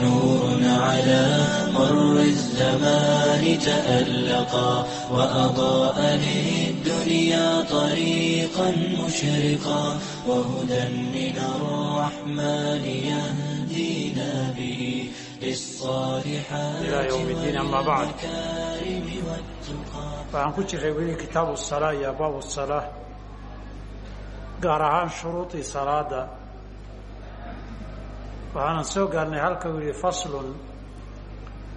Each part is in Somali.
نور على مر الزمان تألقا وأضاء للدنيا طريقا مشرقا وهدى من الرحمن يهدينا به للصالحات إلى يوم الدين أما بعد waxaan ku jiray weli kitaabu salaa iyo abaabu salaa gaar ahaan waxaanan soo gaarnay halka uu yihi faslun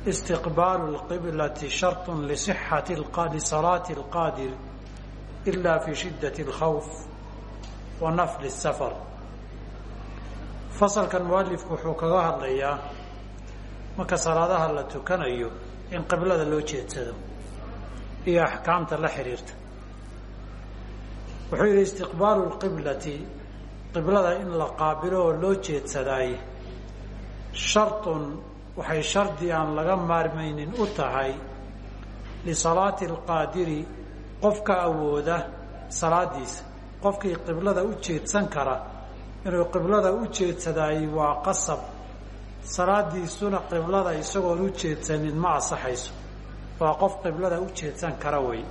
istiqbaalu lqiblati shartun lisixati lisalaati alqaadir ila fi shiddati alkhawf wa nafli safar fasalkan mualifku wuxuu kaga hadlayaa marka salaadaha la tukanayo in qiblada loo jeedsado iyo axkaamta la xiriirta. Wuxuu yihi istiqbaalu lqiblati qiblada in la qaabilo oo loo jeedsadaay shartun waxay shardi aan laga maarmaynin u tahay lisalaati alqaadiri qofka awooda salaadiisa. Qofkii qiblada u jeedsan kara inuu qiblada u jeedsadaay waa qasab. Salaadiisuna qiblada isagoon u jeedsanin ma asaxayso waa qof qiblada u jeedsan kara wey.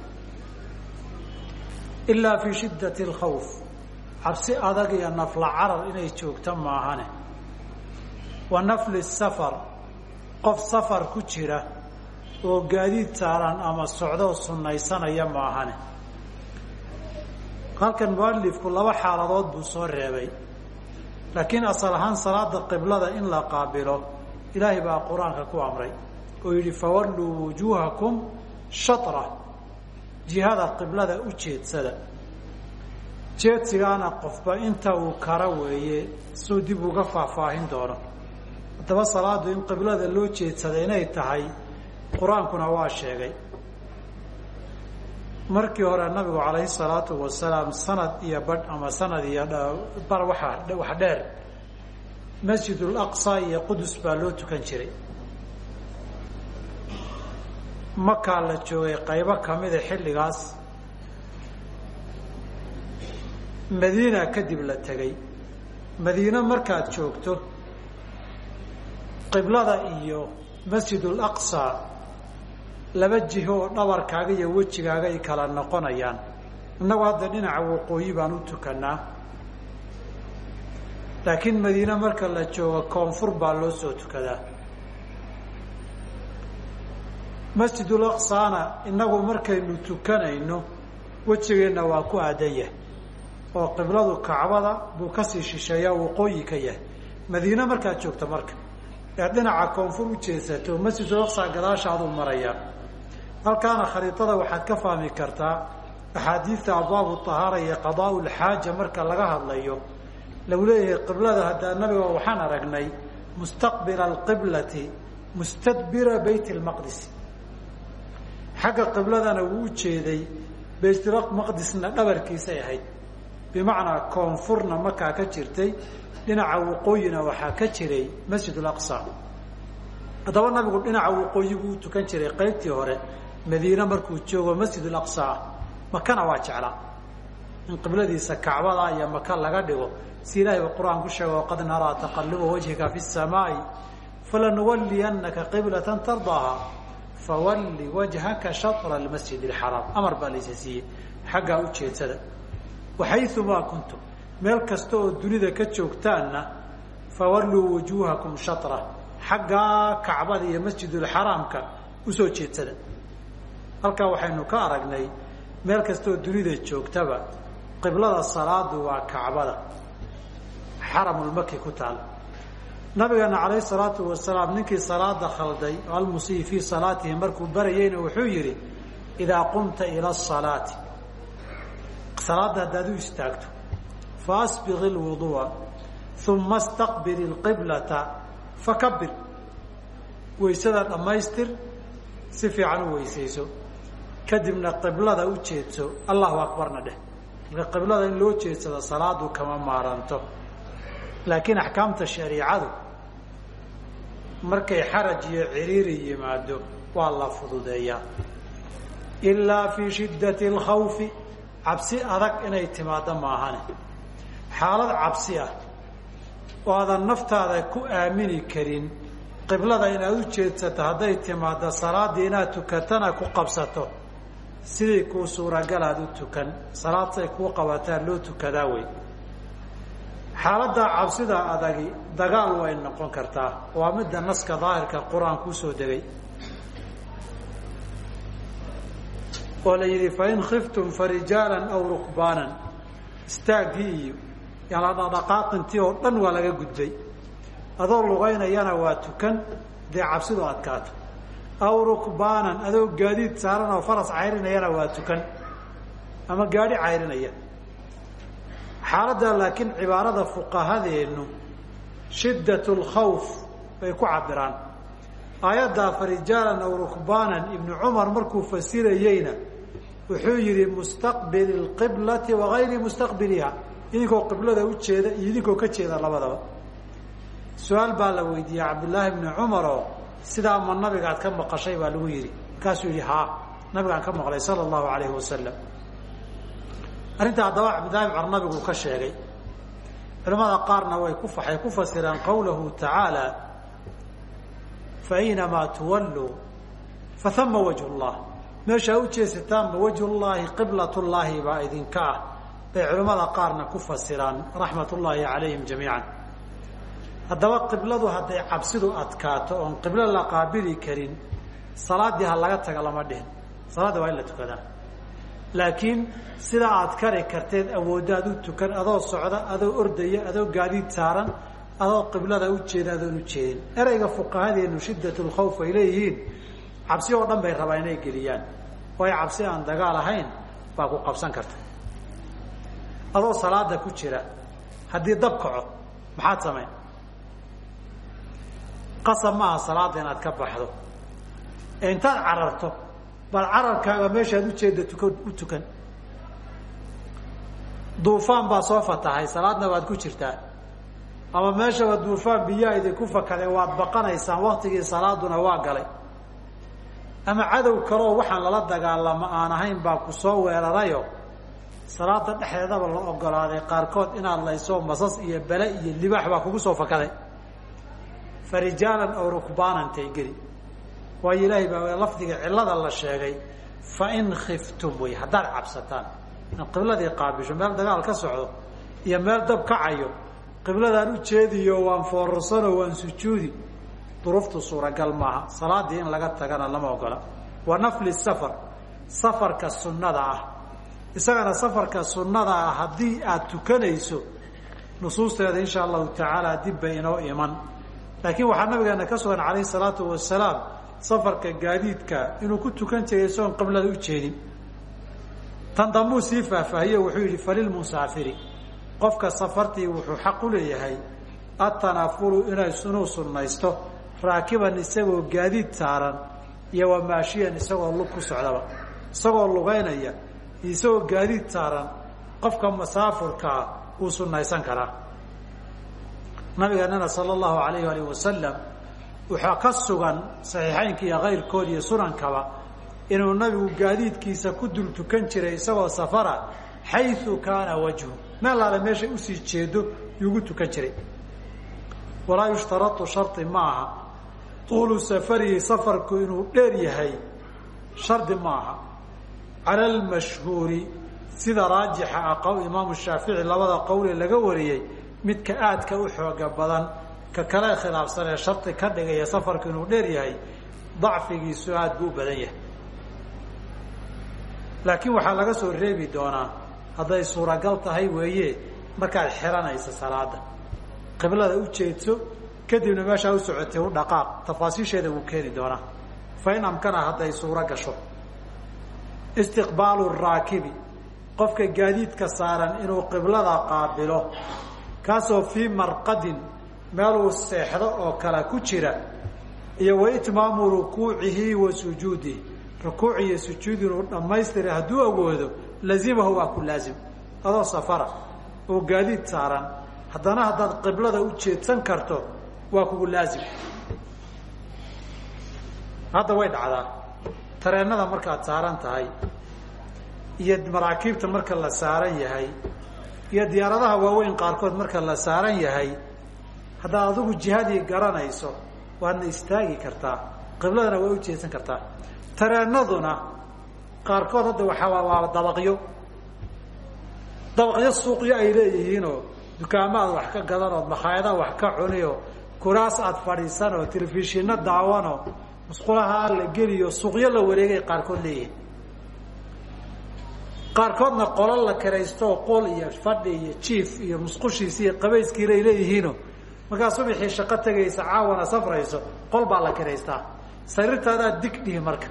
Ilaa fii shiddati alkhawf. Cabsi adag iyo nafla carar inay joogto maahane wa nafli safar. Qof safar ku jira oo gaadiid saaran ama socdoo sunnaysanaya maahane halkan mualifku laba xaaladood buu soo reebay. Laakiin asal ahaan salaada qiblada in la qaabilo ilaahay baa qur'aanka ku amray. Oo yidhi fawalluu wujuuhakum shatra. Jihada qiblada u jeedsada. Jeedsigaana qofba inta uu kara weeye suu dib uga faahfaahin doono haddaba salaadu in qiblada loo jeedsada inay tahay qur'aankuna waa sheegay. Markii hore nabigu calayhi salaatu wasalaam sanad iyo badh ama sanad iyo bar waxa wax dheer masjidul aqsa iyo qudus baa loo tukan jiray. Makaa la joogay qaybo kamida xilligaas madiina kadib la tegay madiine markaad joogto qiblada iyo masjidul aqsa laba jiho oo dhabarkaaga iyo wejigaaga ay kala noqonayaan. Innagu hadda dhinaca waqooyi baan u tukanaa laakiin madiine marka la joogo koonfur baa loo soo tukadaa. Masjidul aqsaana innagu markaynu tukanayno wejigeenna waa ku aadan yahay. Oo qibladu kacbada buu ka sii shisheeyaa waqooyi ka yahay. Madiine markaad joogto marka ee dhinaca koonfur u jeedsato masjidul aqsa gadaashaaduu marayaa halkaana khariidada waxaad ka fahmi kartaa axaadiidta abwaabu tahaara iyo qadaa lxaaja marka laga hadlayo. Lagu leeyahay qiblada haddaa nabiga waxaan aragnay mustaqbila alqiblati mustadbira bayt lmaqdis xagga qibladana wuu u jeeday baytulmaqdisna dhabarkiisay ahayd. Bimacnaa koonfurna markaa ka jirtay dhinaca waqooyina waxaa ka jiray masjid aqsa. Haddaba nabigu dhinaca waqooyi buu tukan jiray qaybtii hore madiine markuu joogo masjid aqsa ah makana waa jeclaa in qibladiisa kacbada iyo maka laga dhigo si ilahay ba qur'aan sheego qad naraa taqaluba wajhika fi samaai falanuwaliyanaka qiblatan tardaaha fawalli wajhaka shatra masjid اxaraam amar baa laysa siiyey xaggaa u jeedsada. Waxayumaa kuntum meel kasta oo dunida ka joogtaanna fawalluu wujuuhakum shatra. Xaggaa kacbada iyo masjidulxaraamka u soo jeedsada. Halkaa waxaynu ka aragnay meel kastaoo dunida joogtaba qiblada salaadu waa kacbada. Xaramulmaki ku taal. Nabigeena calayhi salaatu wasalaam ninkii salaada khalday oo almusii fii salaatihi markuu barayeyna wuxuu yidhi idaa qumta ila asalaati salaadda haddaad u istaagto fa asbiq ilwuduu'a uma staqbil ilqiblata fakabir. Waysada dhammaystir si fiican u weysayso. Kadibna qiblada u jeedso allahu akbarna dheh. Marka qiblada in loo jeedsado salaadu kama maaranto. Laakiin axkaamta shariicadu markay xaraj iyo ciriiri yimaado waa la fududeeyaa. Ilaa fii shiddati alkhawfi cabsi adag inay timaado maahane xaalad cabsi ah oo aadan naftaada ku aamini karin qiblada inaad u jeedsato hadday timaado salaaddii inaad tukatana ku qabsato sidii kuu suuragalaad u tukan salaad say kuu qabataan loo tukadaa wey xaaladda cabsida adagi dagaal way noqon kartaa. Waa midda naska daahirka qur'aan ku soo degay. Oo la yidhi fain khiftum farijaalan aw rukbaanan istaaggii iyo yala dhaqdhaqaaqintii oo dhan waa laga gudbay. Adoo lugaynayana waa tukan dee cabsidu adkaato. Aw rukbaanan adoo gaadiid saaran oo faras cayrinayana waa tukan. Ama gaadhi cayrinaya. Xaaladda laakiin cibaarada fuqahadeennu shiddat lkhawf bay ku cabiraan aayaddaa farijaalan aw rukbaanan ibnu cumar markuu fasirayeyna wuxuu yihi mustaqbili lqiblati wagayri mustaqbiliha idinkoo qiblada ujeeda iyo idinkoo ka jeeda labadaba. Su'aal baa la weydiiyey cabdillaahi bni cumar oo sidaa ma nabigaad ka maqashay? baa lagu yihi markaasuu yihi haa nabigaan ka maqlay sala allahu alayhi wasalam arrintaa haddaba cabdillahi cumar nabigu ka sheegay. Culamada qaarna way ku waxay ku fasireen qawlahu tacaala fainamaa tuwalluu fahama wajhu llah meeshaa ujeesataanba wajhullaahi qiblat llaahi baa idinka ah bay culimmada qaarna ku fasiraan raxmat ullaahi calayhim jamiican. Haddaba qibladu hadday cabsidu adkaato oon qiblo la qaabili karin salaaddii ha laga taga lama dhihin. Salaadda waa in la tukadaa. Laakiin sida aad kari karteed awooddaad u tukan adoo socda adoo ordaya adoo gaadiid saaran adoo qiblada ujeeda adoon ujeedin ereyga fuqahadeenu shiddat lkhawf ay leeyihiin cabsi oo dhan bay rabaa inay geliyaan. Waayo cabsi aan dagaal ahayn baa ku qabsan karta adoo salaada ku jira. Haddii dab kaco maxaad samayn qasab maaha salaada inaad ka baxdo. Ee intaad cararto bal cararkaaga meeshaad ujeedda tukan u tukan. Duufaan baa soo fatahay salaadna waad ku jirtaa. Ama meeshaba duufaan biyaha idinku fakade waad baqanaysaan waktigii salaaduna waa galay. Ama cadow kaleoo waxaan lala dagaalamo aan ahayn baa ku soo weerarayo salaada dhexdeedaba la ogolaaday qaarkood inaad layso masas iyo bele iyo libaax baa kugu soo fakaday. Fa rijaalan aw rukbaanan tay geli. Waayo ilaahay baa lafdiga cillada la sheegay fa in khiftum wey haddaad cabsataan. In qibladii qaabisho meel dagaal ka socdo iyo meel dab kacayo qibladaan ujeediyo waan foorarsanoo waan sujuudi. Duruuftu suuragal maaha. Salaadii in laga tagana lama ogola. Wa nafli safar. Safarka sunnada ah isagana safarka sunnada ah haddii aad tukanayso nusuusteeda insha allahu tacaala dib bay inoo iman. Laakiin waxaa nabigeena ka sugan calayhi salaatu wasalaam safarka gaadiidka inuu ku tukan jiray isagoon qiblada ujeedin tan dambuu sii faahfaahiye wuxuu yihi falilmusaafiri qofka safartii wuxuu xaq u leeyahay atanafulu inuu sunnaysto raakiban isagoo gaadiid saaran iyo wamaashiyan isagoo lug ku socdaba. Isagoo lugaynaya isagoo gaadiid saaran qofka masaafurkaa uu sunnaysan karaa nabigeenana sala allahu alayh alih wasalam waxaa ka sugan saxiixeynka iyo kayrkood iyo sunankaba inuu nabigu gaadiidkiisa ku dul tukan jiray isagoo safara xayu kaana wajhu. Meel laale meeshay u sii jeedo yuugu tukan jiray. Walaa yushtarau shari ma aha. Tuulu safarihi safarku inuu dheer yahay shardi cala lmashhuuri sida raajixa ah imaamu shaafici labada qowle laga wariyey midka aadka u xooga badan ka kale khilaafsan ee shardi ka dhigaya safarku inuu dheer yahay dacfigiisu aad buu badan yahay. Laakiin waxaa laga soo reebi doonaa hadday suuragal tahay weeye markaad xiranaysa salaada qiblada u jeedso kadibna meeshaa u socotay u dhaqaaq tafaasiisheeda wuu keeni doonaa. Fa in amkana hadday suuro gasho istiqbaalu raakibi. Qofka gaadiidka saaran inuu qiblada qaabilo kaasoo fii marqadin meeluu seexdo oo kale ku jira iyo wa itmaamu rukuucihi wa sujuudihi rukuuc iyo sujuud inuu dhammaystira hadduu awoodo lazimahu waa ku laazim. Adoo safara oo gaadiid saaran haddana haddaad qiblada u jeedsan karto waa kugu laazim. Hadda way dhacdaa tareenada markaad saaran tahay iyo maraakiibta marka la saaran yahay iyo diyaaradaha waaweyn qaarkood marka la saaran yahay haddaad adigu jihadii garanayso waadna istaagi kartaa qibladana waa ujeedsan kartaa. Tareenaduna qaarkood hadda waxaa waa dabaqyo. Dabaqyo suuqyo ay leeyihiinoo dukaamaad wax ka gadanoo makhaayadaha wax ka cuniyo kuraas aad fadhiisanoo telefishino daawanoo musqulaha la geliyo suuqyo la wareegay qaarkood leeyihiin. Qaarkoodna qolo la kiraystooo qol iyo fadhi iyo jiif iyo musqushiisi iyo qabayskiilay leeyihiino. Markaa subaxii shaqo tegaysa caawana safrayso qol baa la kiraystaa sariirtaadaad dig dhihi marka.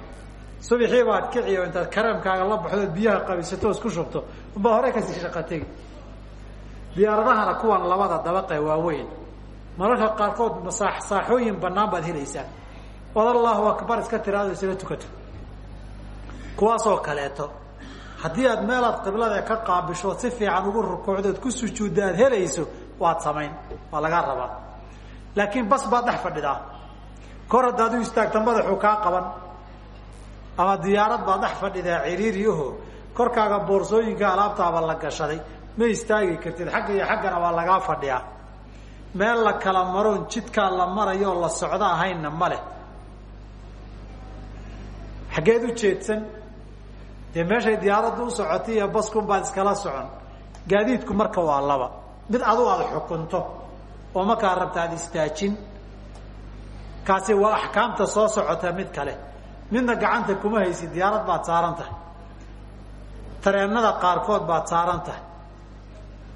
Subaxii baad kiciyo intaad kareemkaaga la baxdood biyaha qabisato isku shubto unbaa hore ka sii shaqo tegi. Diyaaradahana kuwan labada dabaqee waaweyn mararka qaarkood masaa saaxooyin banaan baad helaysaa od allahu akbar iska tiraado isla tukato. Kuwaasoo kaleeto haddii aad meelaad qiblada ka qaabishood si fiican ugu rukuucdood ku sujuudda aad helayso waad samayn waa lagaa rabaa. Laakiin bas baad dhex fadhidaa kor haddaad u istaagta madaxuu kaa qaban. Ama diyaarad baad dhex fadhidaa ciriiriyaho korkaaga boorsooyinka alaabtaaba la gashaday. Ma istaagi kartid xagga iyo xaggana waa lagaa fadhiyaa. Meel la kala maroon jidkaa la marayo oo la socdo ahaynna ma leh xaggeed u jeedsan. Dee meeshay diyaaraddu u socotay iyo baskun baad iskala socon. Gaadiidku marka waa laba. Mid adu aada xukunto oo markaa rabta aada istaajin. Kaasi waa axkaamta soo socota mid kale. Midna gacanta kuma haysid diyaarad baad saaran tahay. Tareenada qaarkood baad saaran tahay.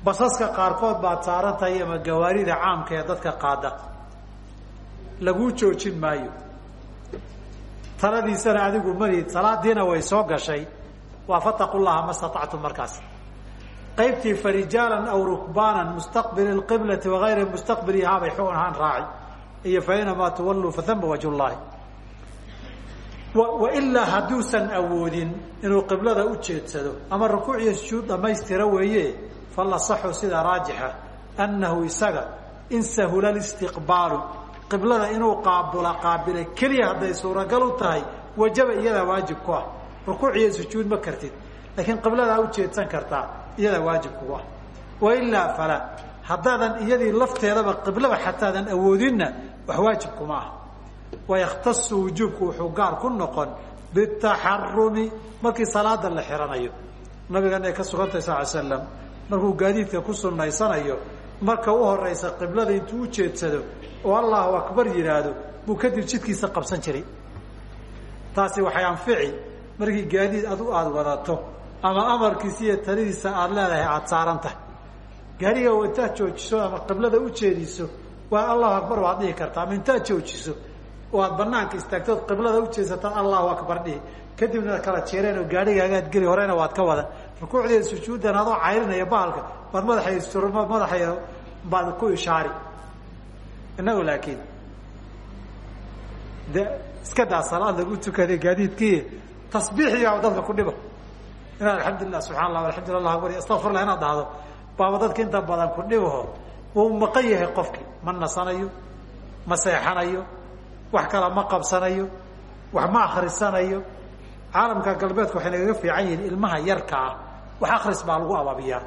Basaska qaarkood baad saaran tahay ama gawaarida caamka ee dadka qaada. Laguu joojin maayo taladiisana adigu malihid salaadiina way soo gashay. Waa fataqu llaha ma statactum markaas. Qaybtii farijaalan aw rukbaanan mustaqbili lqiblati wagayri mustaqbilihaa bay xukun ahaan raaci iyo fainamaa tuwalluu fathama wajh llahi. Wailaa hadduusan awoodin inuu qiblada u jeedsado ama rukuuc iyo sujuud dhamaystira weeye falasaxu sida raajixa annahu isaga in sahula listiqbaalu qiblada inuu qaabula qaabilay keliya hadday suuragal u tahay wajaba iyadaa waajib ku ah. Rukuuc iyo sujuud ma kartid laakiin qibladaa ujeedsan kartaa iyadaa waajib kugu ah. Wailaa falaa haddaadan iyadii lafteedaba qiblaba xataadan awoodinna wax waajib kuma ah. Wayakhtasu wujuubku wuxuu gaar ku noqon bitaxarumi markii salaada la xiranayo. Nabigan ay ka sugantahay sal l slam markuu gaadiidka ku sunaysanayo marka u horeysa qiblada intuu ujeedsado oo allahu akbar yihaahdo buu kadib jidkiisa qabsan jiray. Taasi waxay anfici markii gaadiid adu aada wadato ama amarkiisa iyo talidiisa aada leedahay aada saaran tahay gaariga intaad joojiso ama qiblada ujeediso waa allahu akbar waad dhihi kartaa. Ama intaad joojiso oo aad banaanka istaagtood qiblada ujeedsataad allahu akbar dhihi. Kadibna kala jeereen oo gaadhigaagaad geli horena waad ka wada rukuucdeeda sujuuddan adoo cayrinaya bahalka baad madaxa madaxa baad ku ishaari. Inagu laakiin de iska daa salaad lagu tukaday gaadiidkii tasbiixiyaa dadka ku dhiba inaad alxamdulilah subxana allah alxamdulillah allah akbar astafirlah inaad dhahdo baaba dadka inta badan ku dhibaho wuu maqan yahay qofki ma nasanayo ma seexanayo wax kala ma qabsanayo wax ma akrisanayo caalamka galbeedka waxay nagaga fiican yihiin ilmaha yarka ah wax akris baa lagu ababiyaa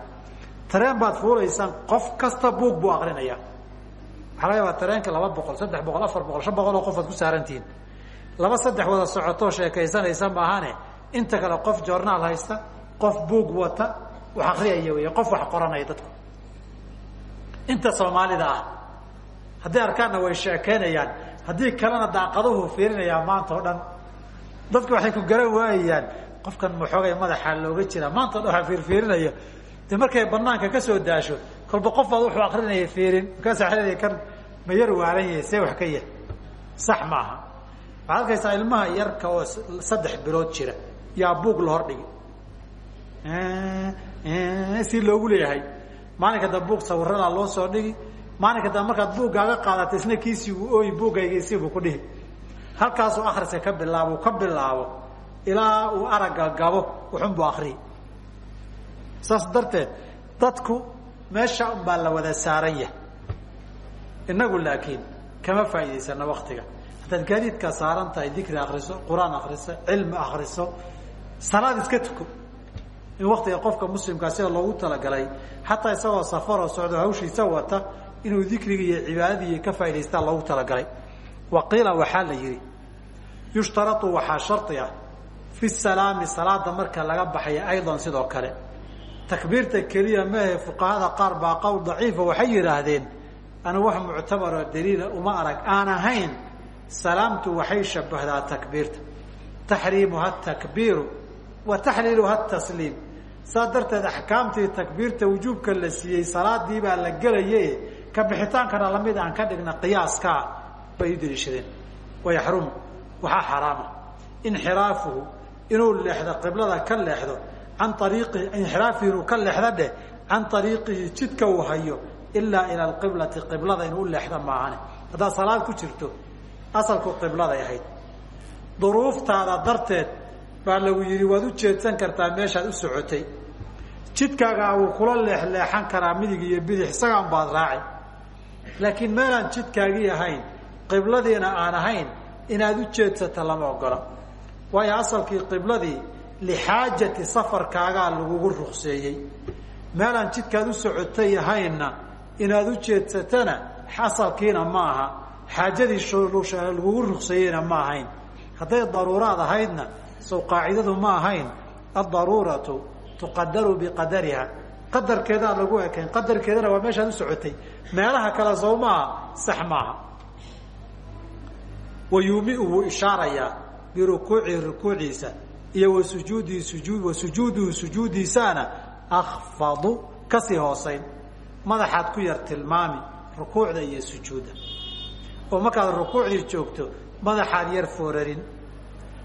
tareen baad fuulaysaan qof kasta buug buu akrinaya waxaa laga tareenka laba boqol saddex boqol afar boqol shan boqol oo qof aad ku saarantihiin laba saddex wada socotoo sheekaysanaysa maahane inta kale qof journaal haysta qof buug wata wax akriyaya wey qof wax qoranaya dadku. Inta soomaalida ah haddii arkaanna way sheekeynayaan haddii kalena daaqaduhu fiirinayaa maanta o dhan dadku waxay ku garan waayayaan qofkan maxoogay madaxaa looga jiraa maanta dhan waa fiirfiirinaya de markay banaanka ka soo daasho kolba qof baad wuxuu akrinaya fiirin markaasa waay kan ma yar waalan yahay see wax ka yah sax maaha waxaad arkaysaa ilmaha yarka oo saddex bilood jira yaa buug la hor dhigi. Si loogu leeyahay. Maalinka da buug sawiradaa loo soo dhigi maalinka da markaad buuggaaga qaadata isna kiisigu ooy buuggaygaisiibuu ku dhihi. Halkaasuu akriska ka bilaabo ka bilaabo ilaa uu aragga gabo wuxunbuu akriyi saas darteed dadku meesha un baa la wada saaran yahay. Inagu laakiin kama faa'idaysano waktiga haddaad gaadiidka saaran tahay dikri akriso qur'aan akriso cilmi akriso salaad iska tuko. In waktiga qofka muslimkaa sida loogu talagalay xataa isagoo safaroo socdo hawshiisa wata inuu dikriga iyo cibaadadii ka faa'idaystaa loogu talagalay. Wa qiila waxaa la yidhi yushtarau waxaa shardi ah fi salaami salaada marka laga baxaya aydan sidoo kale. Takbiirta keliya maahe fuqahada qaar baa qowl daciifa waxay yidhaahdeen anu wax muctabaroo daliila uma arag aan ahayn salaamtu waxay shabahdaa takbiirta. Taxriimuha takbiiru wa taxliiluha tasliim. Saa darteed axkaamtii takbiirta wujuubka la siiyey salaadii baa la gelaye ka bixitaankana la mid aan ka dhigna qiyaaskaa bay u daliishadeen. Wayaxrumu waxaa xaraama inxiraafuhu inuu leexdo qiblada ka leexdo can ariiqihi inxiraafihi inuu ka leexdo dheh can ariiqihi jidka uu hayo ilaa ila alqiblati qiblada inuu u leexdo maahane. Haddaad salaad ku jirto asalku qibladay ahayd. Duruuftaada darteed baa lagu yidhi waad u jeedsan kartaa meeshaad u socotay. Jidkaagaa wuu kula leexleexan karaa midig iyo bidix isagaan baad raaci laakiin meelaan jidkaagii ahayn qibladiina aan ahayn inaad u jeedsata lama ogola waayo asalkii qibladii lixaajati safarkaagaa lagugu rukseeyey meelaan jidkaad u socotay ahaynna inaad u jeedsatana asalkiina ma aha. Xaajadii lagugu rukseeyeyna ma ahayn. Hadday daruuraad ahaydna sow qaacidadu ma ahayn. Addaruuratu tuqadaru biqadariha. Qadarkeedaa lagu ekayn qadarkeedana waa meeshaad u socotay. Meelaha kale sow maaha sax maaha wayuumiu wuu ishaarayaa birukuucihi rukuuciisa iyo wa sujuud wa sujuuduhu sujuudiisaana akfadu ka sii hoosayn madaxaad ku yar tilmaami rukuucda iyo sujuudda. Oo markaad rukuucdii joogto madaxaad yar foorarin.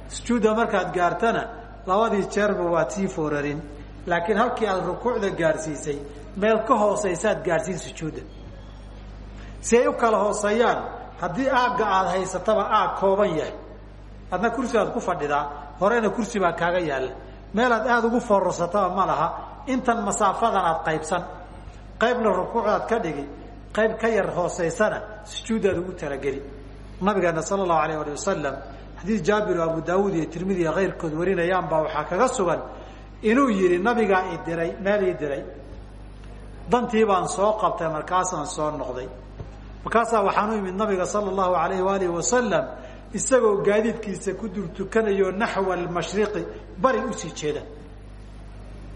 Sujuudda markaad gaartana labadii jeerba waad sii foorarin. Laakiin halkii aad rukuucda gaadhsiisay meel ka hoosaysaad gaadhsiin sujuudda. Si ay u kala hooseeyaan haddii aagga aada haysataba aag kooban yahay adna kursi aad ku fadhidaa horena kursi baa kaaga yaalla. Meelaad aada ugu fororsataba ma laha. Intan masaafadan aad qaybsan. Qaybna rukuucdaad ka dhigi qayb ka yar hoosaysana sujuuddaad ugu talageli. Nabigeena sala allahu alayh ali wasalam xadiis jaabir oo abu daawuud iyo tirmidi iyo kayrkood warinayaan baa waxaa kaga sugan. Inuu yihi nabigaa i diray meel ii diray. Dantii baan soo qabtay markaasaan soo noqday. Markaasaa waxaan u imid nabiga sala allahu alayh waalihi wasalam isagoo gaadiidkiisa ku dul tukanayo naxwa almashriqi bari u sii jeeda.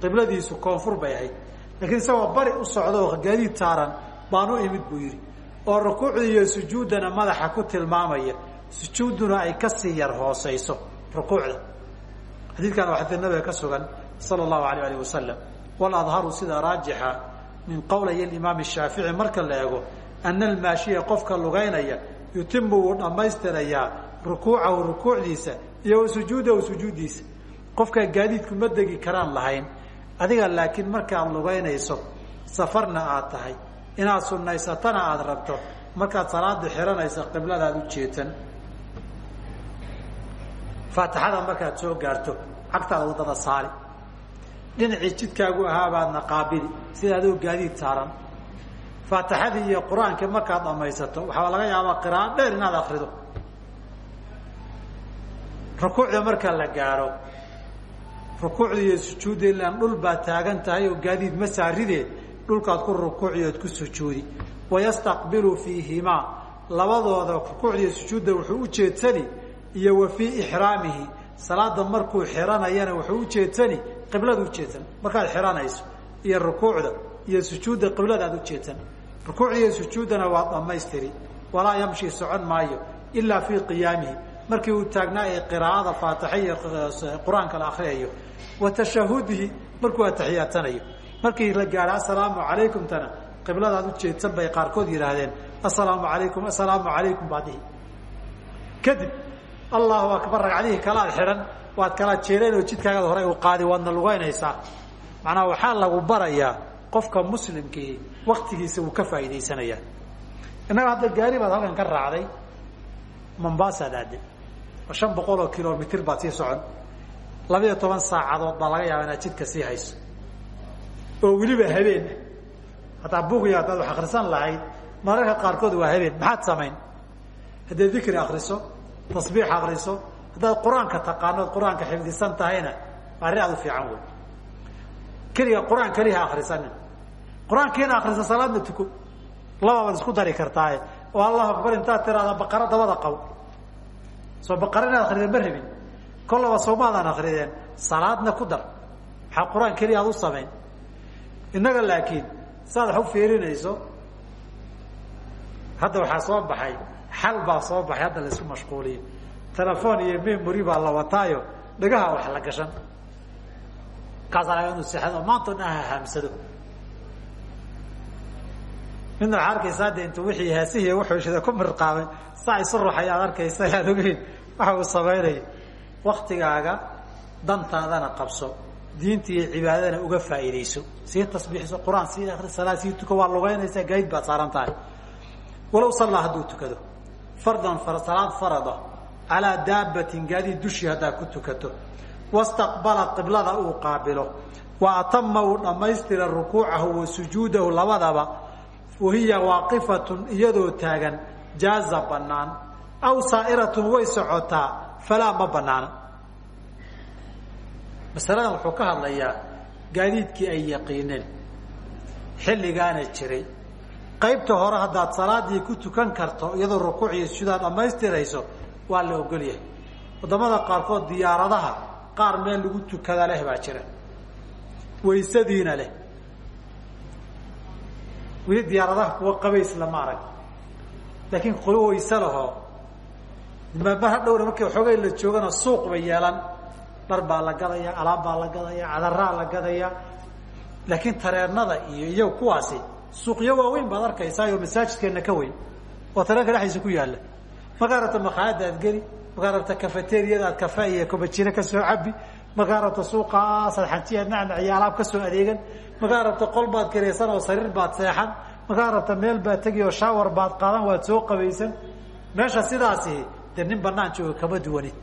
Qibladiisu koonfur bay ahayd. Laakiin isagoo bari u socda oo gaadiid saaran baan u imid buu yidhi. Oo rukuucda iyo sujuuddana madaxa ku tilmaamaya sujuudduna ay ka sii yar hoosayso rukuucda. Xadiidkan waa xadiid nabiga ka sugan sala allahu alayh alih wasalam waladharu sida raajixa min qowlay imaam shaafici marka la eego ana almaashiya qofka lugaynaya yutimu wuu dhammaystirayaa rukuucahu rukuucdiisa iyo wa sujuudahu sujuuddiisa. Qofkaa gaadiidku ma degi karaan lahayn. Adiga laakiin markaad lugaynayso safarna aad tahay. Inaad sunnaysatana aada rabto. Markaad salaada xiranaysa qibladaad u jeetan. Faatixada markaad soo gaarto cagtaada waddada saari. Dhinacii jidkaagu ahaabaadna qaabili. Sida gaadiid saaran. Faatixadii iyo qur'aankii markaad dhamaysato waxaa laga yaabaa qiraa'o dheer inaad akrido rukuucda marka la gaaro rukuucda iyo sujuudda ilaan dhul baad taagan tahay oo gaadiid ma saaridee dhulkaad ku rukuuci ood ku sujuudi. Wayastaqbilu fiihimaa labadooda rukuucda iyo sujuudda wuxuu u jeedsani iyo wa fii ixraamihi salaada markuu xiranayana wuxuu u jeedsani qiblada ujeedsan markaad xiranayso iyo rukuucda iyo sujuudda qibladaad ujeedsan rukuucda iyo sujuuddana waa dhammaystiri walaa yamshi socon maayo ilaa fii qiyaamihi markii uu taagnaa ee qiraa'ada faatixa iyo qur'aanka la akriyayo wa tashahudihi markuu atixiyaadsanayo markii la gaadho assalaamu calaykum tana qibladaad ujeedsan bay qaarkood yidhaahdeen. Assalaamu alaykum assalaamu calaykum baadihi kadib allahu akbar ragcadihii kalaad xidhan waad kala jeedeen oo jidkaagad horay u qaadi waadna lugaynaysaa. Macnaha waxaa lagu barayaa qofka muslimkii waktigiisa uu ka faa'iidaysanayaa innaga hadda gaari baad halkan ka raacday mombaasaad aadday oo shan boqol oo kilomitr baad sii socon. Labiiyo toban saacadood baa laga yaaba inaad jidka sii hayso. Oo weliba habeen. Haddaa bugiya haddaad wax akrisan lahayd mararka qaarkood waa habeen. Maxaad samayn? Haddaad dikri akriso tasbiix akriso haddaad qur'aanka taqaanood qur'aanka xifdisan tahayna u fiican wey keliga qur'aan keliha akrisanin qur'aankiina akrisa salaadna tuko. Isku dari kartaaye. Oo allahu akbar intaad tiraada baqaro dabada qabo soo baqaro inaad akrideen ma rabin. Kollaba soomaadaan akrideen salaadna ku dar. Maxaa qur'aan keliya aad u samayn innaga laakiin saad wax u fiirinayso hadda waxaa soo baxay xal baa soo baxay hadda la isku mashquuliyo. Telefoon iyo memory baa la wataayo dhagaha wax la gashan. Kaasaa laga inu seexdo maantao dhan ha haamsado midna waxaa arkaysa hadda intuu wixii haasihiiy wuxuushida ku mirqaamay saa isu ruxay aad arkaysa ayaad ogeyn waxa uu samaynaya waktigaaga dantaadana qabso diinta iyo cibaadadana uga faa'iidayso. Sii tasbiixso qur'aan sii akri salaad sii tuko waa lugeynaysaa gayd baad saaran tahay. Walow sallaa hadduu tukado fardan salaad farada calaa daabatin gaadiid dushii haddaad ku tukato wastaqbala qiblada uu qaabilo wa atama uu dhammaystira rukuucahu wa sujuudahu labadaba wahiya waaqifatun iyadoo taagan jaaza bannaan aw saa'iratun way socotaa falaa ma banaana masaladan wuxuu ka hadlayaa gaadiidkii ay yaqiineen xilligaana jiray. Qaybta hore haddaad salaadii ku tukan karto iyadoo rukuuc iyo sujuudaad dhammaystirayso waa la ogol yahay. Waddamada qaarkood diyaaradaha qaar meel lagu tukada leh baa jira. Waysadiina leh weli diyaaradaha kuwa qabays lama arag. Laakiin kuwa wayse lahoo mar hadhowna markii xoogay la joogana suuq bay yeelan. Dhar baa la gadaya alaab baa la gadaya cadaraa la gadaya. Laakiin tareenada iyo iyo kuwaasi suuqyo waaweyn baad arkaysaa oo masaajidkeena ka weyn. Oo tareenka dhexdiisa ku yaalla. Markaa rabta makhaayadda aad geli markaa rabta cafeteriada aad kafe iyo kobajiro ka soo cabi markaa rabta suuqaas aad xanjiya nacnac iyo alaab ka soo adeegan? Markaa qol baad kiraysan oo sariir baad seexan? Markaa rabta meel baad tegi oo shaawar baad qaadan waad soo qabaysan? Meesha sidaasi dee nin banaan jooga kama duwanid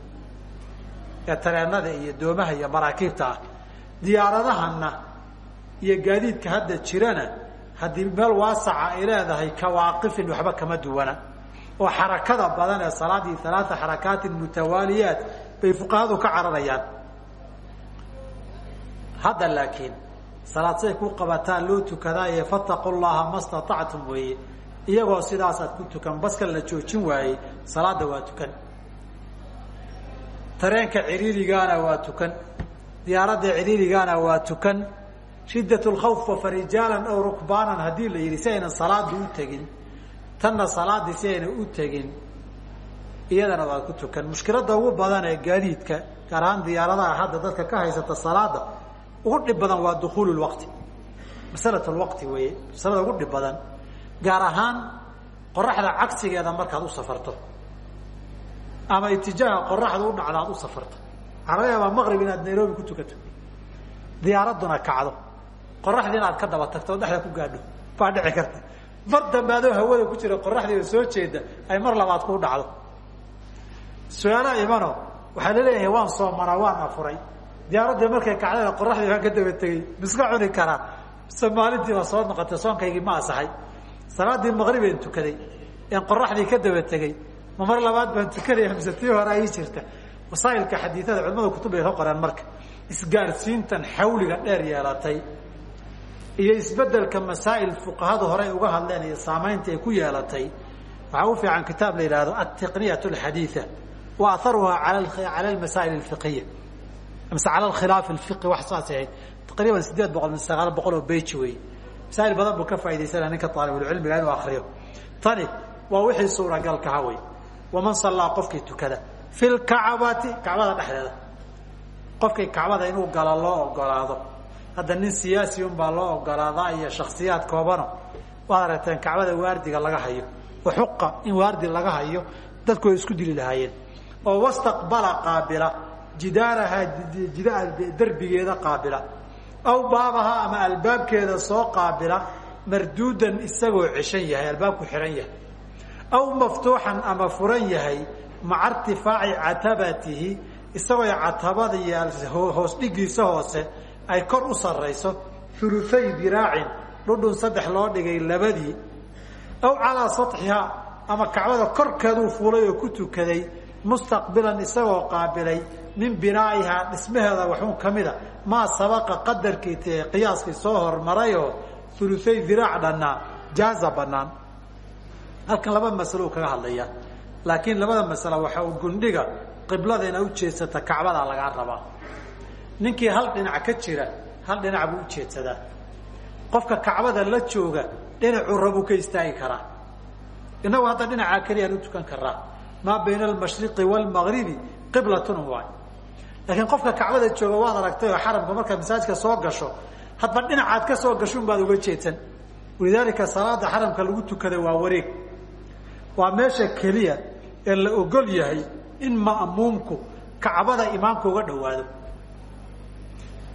ee tareenada iyo doomaha iyo maraakiibta ah. Diyaaradahana iyo gaadiidka hadda jirana haddii meel waasaca ay leedahay kawaaqifin waxba kama duwana. Oo xarakada badan ee salaadii alaata xarakaatin mutawaaliyaat bay fuqahadu ka cararayaan hadda laakiin salaad siday ku qabataan loo tukadaaye fataqu llaha ma staactum weeye. Iyagoo sidaasaad ku tukan baska la joojin waayey salaada waa tukan. Tareenka ciriirigaana waa tukan. Diyaaradda ciriirigaana waa tukan. Shiddat lkhawf farijaalan aw rukbaanan haddii la yidhi si aynan salaada u tegin tanna salaadii si aynan u tegin iyadana waad ku tukan. Mushkiladda ugu badan ee gaadiidka gaar ahaan diyaaradaha hadda dadka ka haysata salaada ugu dhib badan waa dukuulu lwaqti masalat lwaqti weeye masalada ugu dhib badan gaar ahaan qoraxda cagsigeeda markaad u safarto. Ama itijaaha qoraxda u dhacda ad u safarto. Waxaa laga yaabaa maqrib inaad nairobi ku tukato. Diyaaraduna kacdo. Qoraxda inaad ka daba tagto oo dhexda ku gaadho baa dhici karta. Mar dambe adoo hawada ku jira qoraxdiiba soo jeeda ay mar labaad kuu dhacdo. Su'aalaha imano waxaa la leeyahay waan soomanaa waan afuray diyaaradii markay kacdana qoraxdii baan ka daba tegey. Miska cuni karaa mise maalintiiba soo noqotay soonkaygii ma asaxay salaadii maqribeen tukaday. En qoraxdii ka daba tegey. Ma mar labaad baan tukanaya mise tii hore ay jirta. Masaa'ilka xadiidada culimada kutub bay ka qoreen marka. Isgaarsiintan xawliga dheer yeelatay. Iyo isbeddelka masaa'il fuqahadu horey uga hadleen iyo saamaynta ay ku yeelatay. Waxaa u fiican kitaab la yidhaahdo attiqniyat alxadiida wa aharuha al cala almasaa'il alfiqiya mise cala alkhilaaf alfiqi wax saas ahayd taqriiban sideed boqol min sagaal boqol oo beji wey masaa'il badan buu ka faaidaysanaya ninka aalibulcilmiga inuu akriyo tani waa wixii suuragalkaha wey waman sallaa qofkii tukada. Fi lkacbati kacbada dhexdeeda. Qofkii kacbada inuu galo loo ogolaado hadda nin siyaasi unbaa loo ogolaadaa iyo shaksiyaad koobano. Waad aragteen kacbada waardiga laga hayo. Waxuqa in waardi laga hayo dadku way isku dili lahaayeen. Oo wastaqbala qaabila jidaarahaa derbigeeda qaabila. Aw baabaha ama albaabkeeda soo qaabila marduudan isagoo ceshan yahay albaabku xihan yahay. Aw maftuuxan ama furan yahay maca irtifaaci catabatihi isagoo catabada hoos dhigiisa hoose ay kor u sarayso uluay diraacin dhudhun saddex loo dhigay labadii. Aw calaa saxihaa ama kacbada korkeeduu fuulay oo ku tukaday mustaqbilan isagoo qaabilay min binaa'ihaa dhismaheeda waxuun ka mida maa sabaqa qadarkii tae qiyaaskii soo hormarayoo uluay diraac dhannaa jaaza banaan halkan laba masalo kaga hadlaya. Laakiin labada masalo waxa uu gundhiga qiblada inaad ujeedsata kacbadaa lagaa rabaa ninkii hal dhinac ka jira hal dhinac buu ujeedsadaa qofka kacbada la jooga dhinacuu rabuu ka istaagi karaa inagu hadda dhinacaa keliyaan u tukan karaa maa bayna almashriqi waalmagribi qiblatun waay laakiin qofka kacbada jooga waad aragtay oo xaramka markaad masaajidka soo gasho hadba dhinacaad ka soo gasho unbaad uga jeedsan. Walidaalika salaada xaramka lagu tukada waa wareeg. Waa meesha keliya ee la ogol yahay in ma'muumku kacbada imaamka uga dhawaado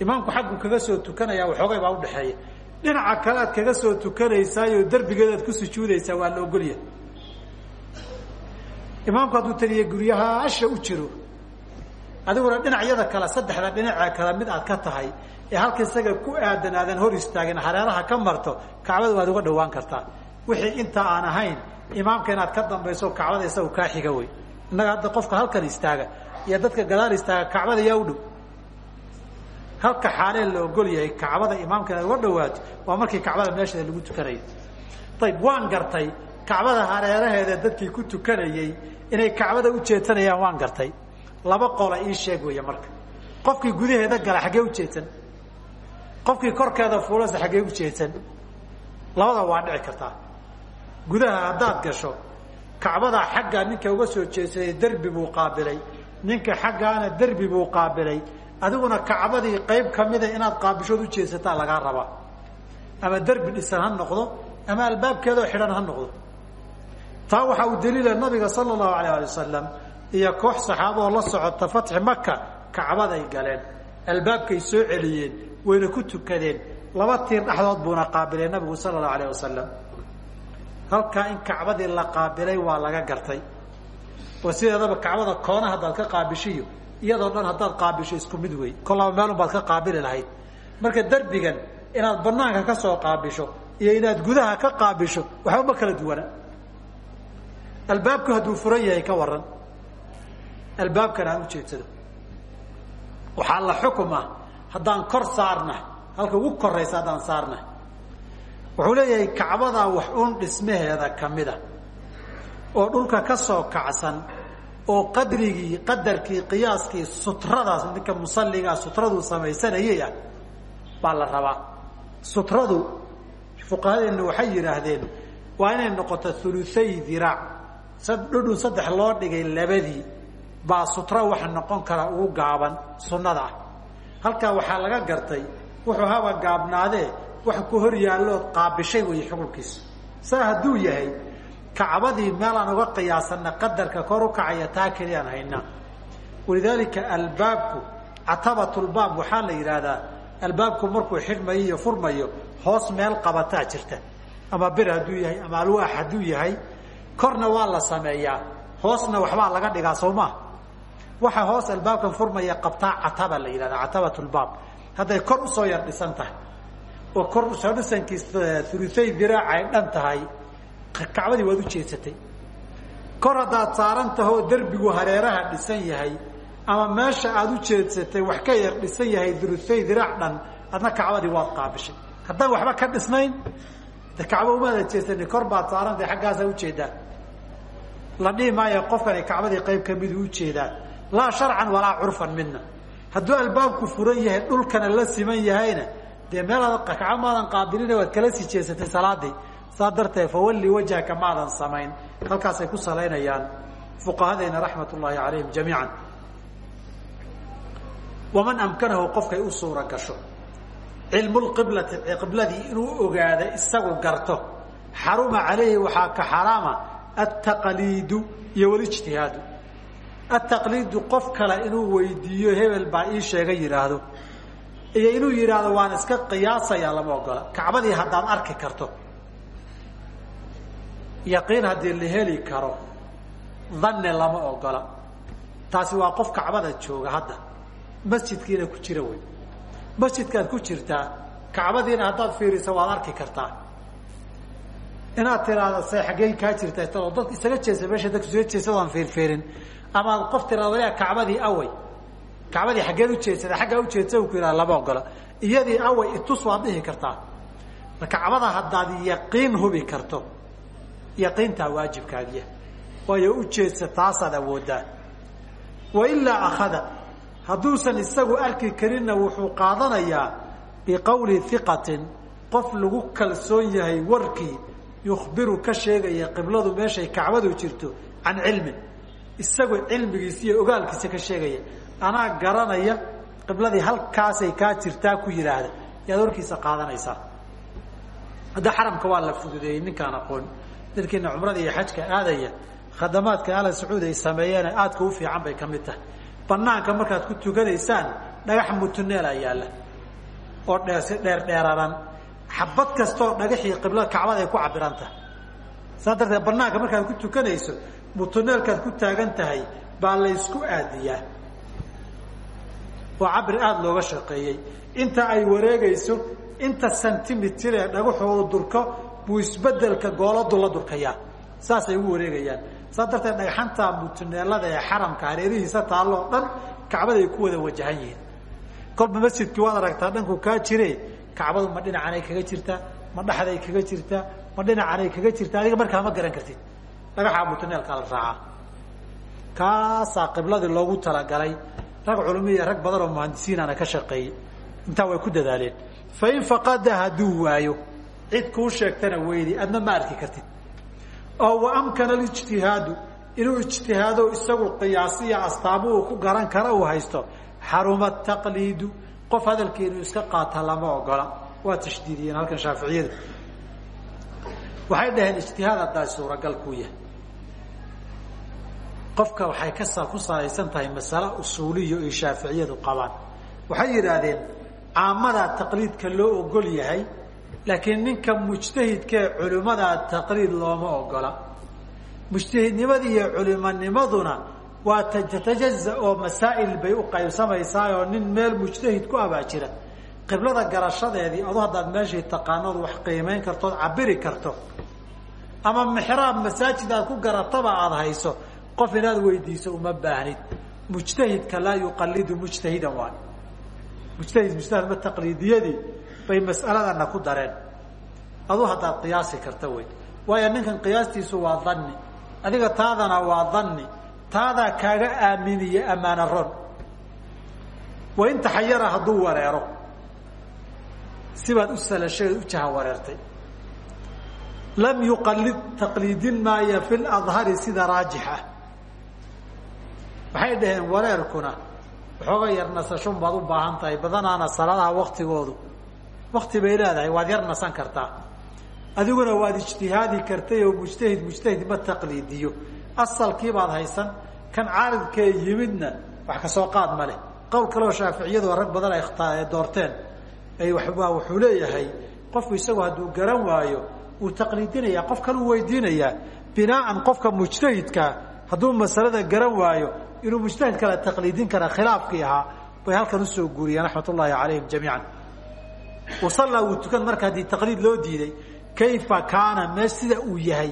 imaamku xaggu kaga soo tukanaya waxoogay baa udhaxeeya dhinaca kale aad kaga soo tukanaysaayoo derbigeeda aad ku sujuudaysaa waa la ogolyahay imaamku hadduu taliya guryaha asha u jiro adiguna dhinacyada kale saddexda dhinacee kale mid aad ka tahay ee halka isaga ku aadan aadan hor istaagin hareeraha ka marto kacbada waad uga dhawaan kartaa. Wixii intaa aan ahayn imaamka inaad ka dambayso kacbada isaga kaa xiga wey. Innaga hadda qofka halkan istaaga iyo dadka gadaal istaaga kacbada yaa u dhow. Halka xaalee la ogol yahay kacbada imaamka inaad uga dhawaato waa markii kacbada meesheeda lagu tukanayo ayib waan gartay kacbada hareeraheeda dadkii ku tukanayey inay kacbada u jeedsanayaan waan gartay laba qola ii sheeg weeye marka. Qofkii gudaheeda gala xaggee ujeedsan qofkii korkeeda fuulasa xaggee ujeedsan labada waa dhici kartaa gudaha haddaad gasho kacbadaa xaggaa ninka uga soo jeedsaday derbi buu qaabilay. Ninka xaggaana derbi buu qaabilay. Adiguna kacbadii qayb kamida inaad qaabishood ujeedsataa lagaa rabaa. Ama derbi dhisan ha noqdo ama albaabkeedoo xidhan ha noqdo. Taa waxaa uu daliila nabiga sala allahu alayh ali wasalam iyo koox saxaaboo la socota fatxi maka kacbaday galeen. Albaabkay soo celiyeen wayna ku tukadeen. Laba tiir dhexdood buuna qaabilay nabigu sala allahu alayh wasalam halkaa in kacbadii la qaabilay waa laga gartay. Oo sideedaba kacbada koona haddaad ka qaabishiyo iyadoo dhan haddaad qaabisho isku mid wey kollaba meelun baad ka qaabili lahayd. Marka derbigan inaad banaanka ka soo qaabisho iyo inaad gudaha ka qaabisho waxba ma kala duwana albaabku hadduu furan yahay ka waran albaabkan aan ujeedsado waxaa la xukuma haddaan kor saarna halka ugu koraysa haddaan saarna wuxuu leeyahay kacbadaa wax un dhismaheeda kamida oo dhulka ka soo kacsan oo qadrigii qadarkii qiyaaskii sutradaas ninka musalligaa sutraduu samaysanayay ah baa la rabaa. Sutradu fuqahadeenna waxay yidhaahdeen waa inay noqoto uluay diraac dhudhun saddex loo dhigay labadii baa sutra waxa noqon kara ugu gaaban sunnada. Ah waxaa laga gartay wuxuu haba gaabnaadee wax ku hor yaallood qaabishay weeye xukunkiisu saa hadduu yahay kacbadii meelaan uga qiyaasana qadarka kor u kacaya taa keliyaan haynaa walidaalika albaabku catabatulbaab waxaa la yidhaahdaa albaabku markuu xidhmayo iyo furmayo hoos meel qabataa jirta. Ama bir hadduu yahay ama alwaax hadduu yahay korna waa la sameeyaa hoosna waxbaa laga dhigaa soo maa waxa hoos albaabkan furmaya qabtaa cataba la yidhahda catabatulbaab hadday kor u soo yar dhisan tahay oo kor u soo dhisankiis uluay diraac ay dhan tahay kacbadii waad ujeedsatay kor haddaad saaran tahoo derbigu hareeraha dhisan yahay ama meesha aada u jeedsatay wax ka yar dhisan yahay uluay diraac dhan adna kacbadii waad qaabishay. Haddaan waxba ka dhisnayn de kacba umaada jeedsani kor baad saarantay xaggaasaa u jeedaa la dhihi maayo qofkani kacbadii qayb kamidu u jeedaa laa sharcan walaa curfan midna. Hadduu albaabku furan yahay dhulkana la siman yahayna dee meelaad kacba maadan qaabilina waad kala sii jeesatay salaadii. Saa darteed fawalli wajhaka maadan samayn. Halkaasay ku salaynayaan fuqahadeena raxmat ullaahi calayhim jamiican. Waman amkanahu qofkay u suura gasho. Cilmu lqiblati qibladii inuu ogaado isagu garto. Xaruma calayhi waxaa ka xaraama altaqliidu iyo walijtihaadu ataqliidu qof kale inuu weydiiyo hebel baa ii sheega yidhaahdo iyo inuu yidhaahdo waan iska qiyaasayaa lama ogola. Kacbadii haddaad arki karto. Yaqiin haddii la heli karo danne lama ogola. Taasi waa qof kacbada jooga hadda. Masjidkiina ku jira wey. Masjidkaad ku jirtaa kacbadiina haddaad fiiriso waad arki kartaa. Inaad tiraahdo se xaggey kaa jirta oo dad isaga jeesa meesha dadku isaga jeesadaan fiirfiirin amaad qof waliga kacbadii awey kacbadii xaggeed ujeedsada xaggaa ujeedsa ku yidhaha lama ogola. Iyadii awey itus waad dhihi kartaa kacbada haddaad yaqiin hubi karto. Yaqiintaa waajibkaagiya waayo ujeedsa taasaad awooddaa wailaa akhada. Hadduusan isagu arki karinna wuxuu qaadanayaa biqowli iqatin qof lagu kalsoon yahay warkii yukhbiru ka sheegaya qibladu meeshay kacbadu jirto can cilmin isagu cilmigiisa iyo ogaalkiisa ka sheegaya anaa garanaya qibladii halkaasay kaa jirtaa ku yidhaahda yaad warkiisa qaadanaysaa. Hadda xaramka waa la fududeeyey ninkaan aqoon. Dadkiina cumrada iyo xajka aadaya khadamaadka ala sacuud ay sameeyeen aadka u fiican bay ka mid tahay. Banaanka markaad ku tukanaysaan dhagax mutuneela yaalla oo dheersi dheer dheeraran xabad kastaoo dhagaxii qiblada kacbada ay ku cabiran tahay saa darteed banaanka markaad ku tukanayso mutuneelkaad ku taagan tahay baa laysku aadiyaa. Waa cabir aada looga shaqeeyey. Inta ay wareegayso inta centimitr ee dhagaxoodu durko buu isbeddelka gooladu la durkayaa. Saasay ugu wareegayaan. Saa darteed dhagxanta mutuneelada ee xaramka hareerihiisa taallo o dhan kacbaday ku wada wajahan yihiin. Kolba masjidkii waad aragtaa dhanku kaa jire kacbadu ma dhinacanay kaga jirtaa ma dhexday kaga jirtaa ma dhinacanay kaga jirtaa adiga markaa ma garan kartid dhagaxaa mutuneelka la raacaa kaasaa qibladii loogu talagalay. Rag culimo iyo rag badan oo muhandisiinana ka shaqeeyey intaa way ku dadaaleen. Fain faqada hadduu waayo cid kuu sheegtana weydi adna ma arki kartid. Oo wa amkana alijtihaadu inuu ijtihaado isagu qiyaasiya astaamu uu ku garan kara uu haysto. Xaruma taqliidu qof hadalkii inuu iska qaata lama ogola. Waa tashdiidiyeen halkan shaaficiyadu waxay dhaheen ijtihaad haddaa suuragal kuu yahay qofka waxay ka ku salaysan tahay masale usuuliya ay shaaficiyadu qabaan. Waxay yidhaahdeen caamadaa taqliidka loo ogol yahay laakiin ninka mujtahidkaee culimadaa taqliid looma ogola mujtahidnimada iyo culimanimaduna waa tatajaza oo masaa'il bay u qaybsamaysaa oo nin meel mujtahid ku abaa jira. Qiblada garashadeedii adu haddaad meeshii taqaanood wax qiimayn kartood cabiri karto ama mixraab masaajid aad ku garataba aada hayso qof inaad weydiiso uma baahnid. Mujtahidka laa yuqalidu mujtahidan waay. Mujtahid mujtahid ma taqliidiyadii bay mas'aladana ku dareen. Adu haddaad qiyaasi karta wey waayo ninkan qiyaastiisu waa dhanni adiga taadana waa dhanni taadaa kaaga aaminiye ammaana ron wain taxayara hadduu wareero. Sibaad u salashadeed u jaha wareertay. Lam yuqalid taqliidin maaya fi ladhari sida raajix ah waxay dhaheen wareerkuna? Waxooga yar nasashun baad u baahan tahay badanaana saladaha waktigoodu wakti bay leedahay waad yar nasan kartaa. Adiguna waad ijtihaadi kartay oo mujtahid mujtahid ma taqliidiyo. Asalkii baad haysan kan caaridkee yimidna wax ka soo qaad ma leh. Qowl kaleoo shaaficiyadu rag badan ay doorteen. Ay wabaa wuxuu leeyahay qofku isagu hadduu garan waayo wuu taqliidinayaa qof kaluu weydiinayaa binaaan qofka mujtahidkaa hadduu masalada garan waayo inuu mujtahid kale taqliidin kara khilaafkii ahaa bay halkan u soo guuriyeen raxmat ullaahi calayhim jamiican. Wasallaa wuu tukan marka haddii taqliid loo diiday kayfa kaana mee sida uu yahay?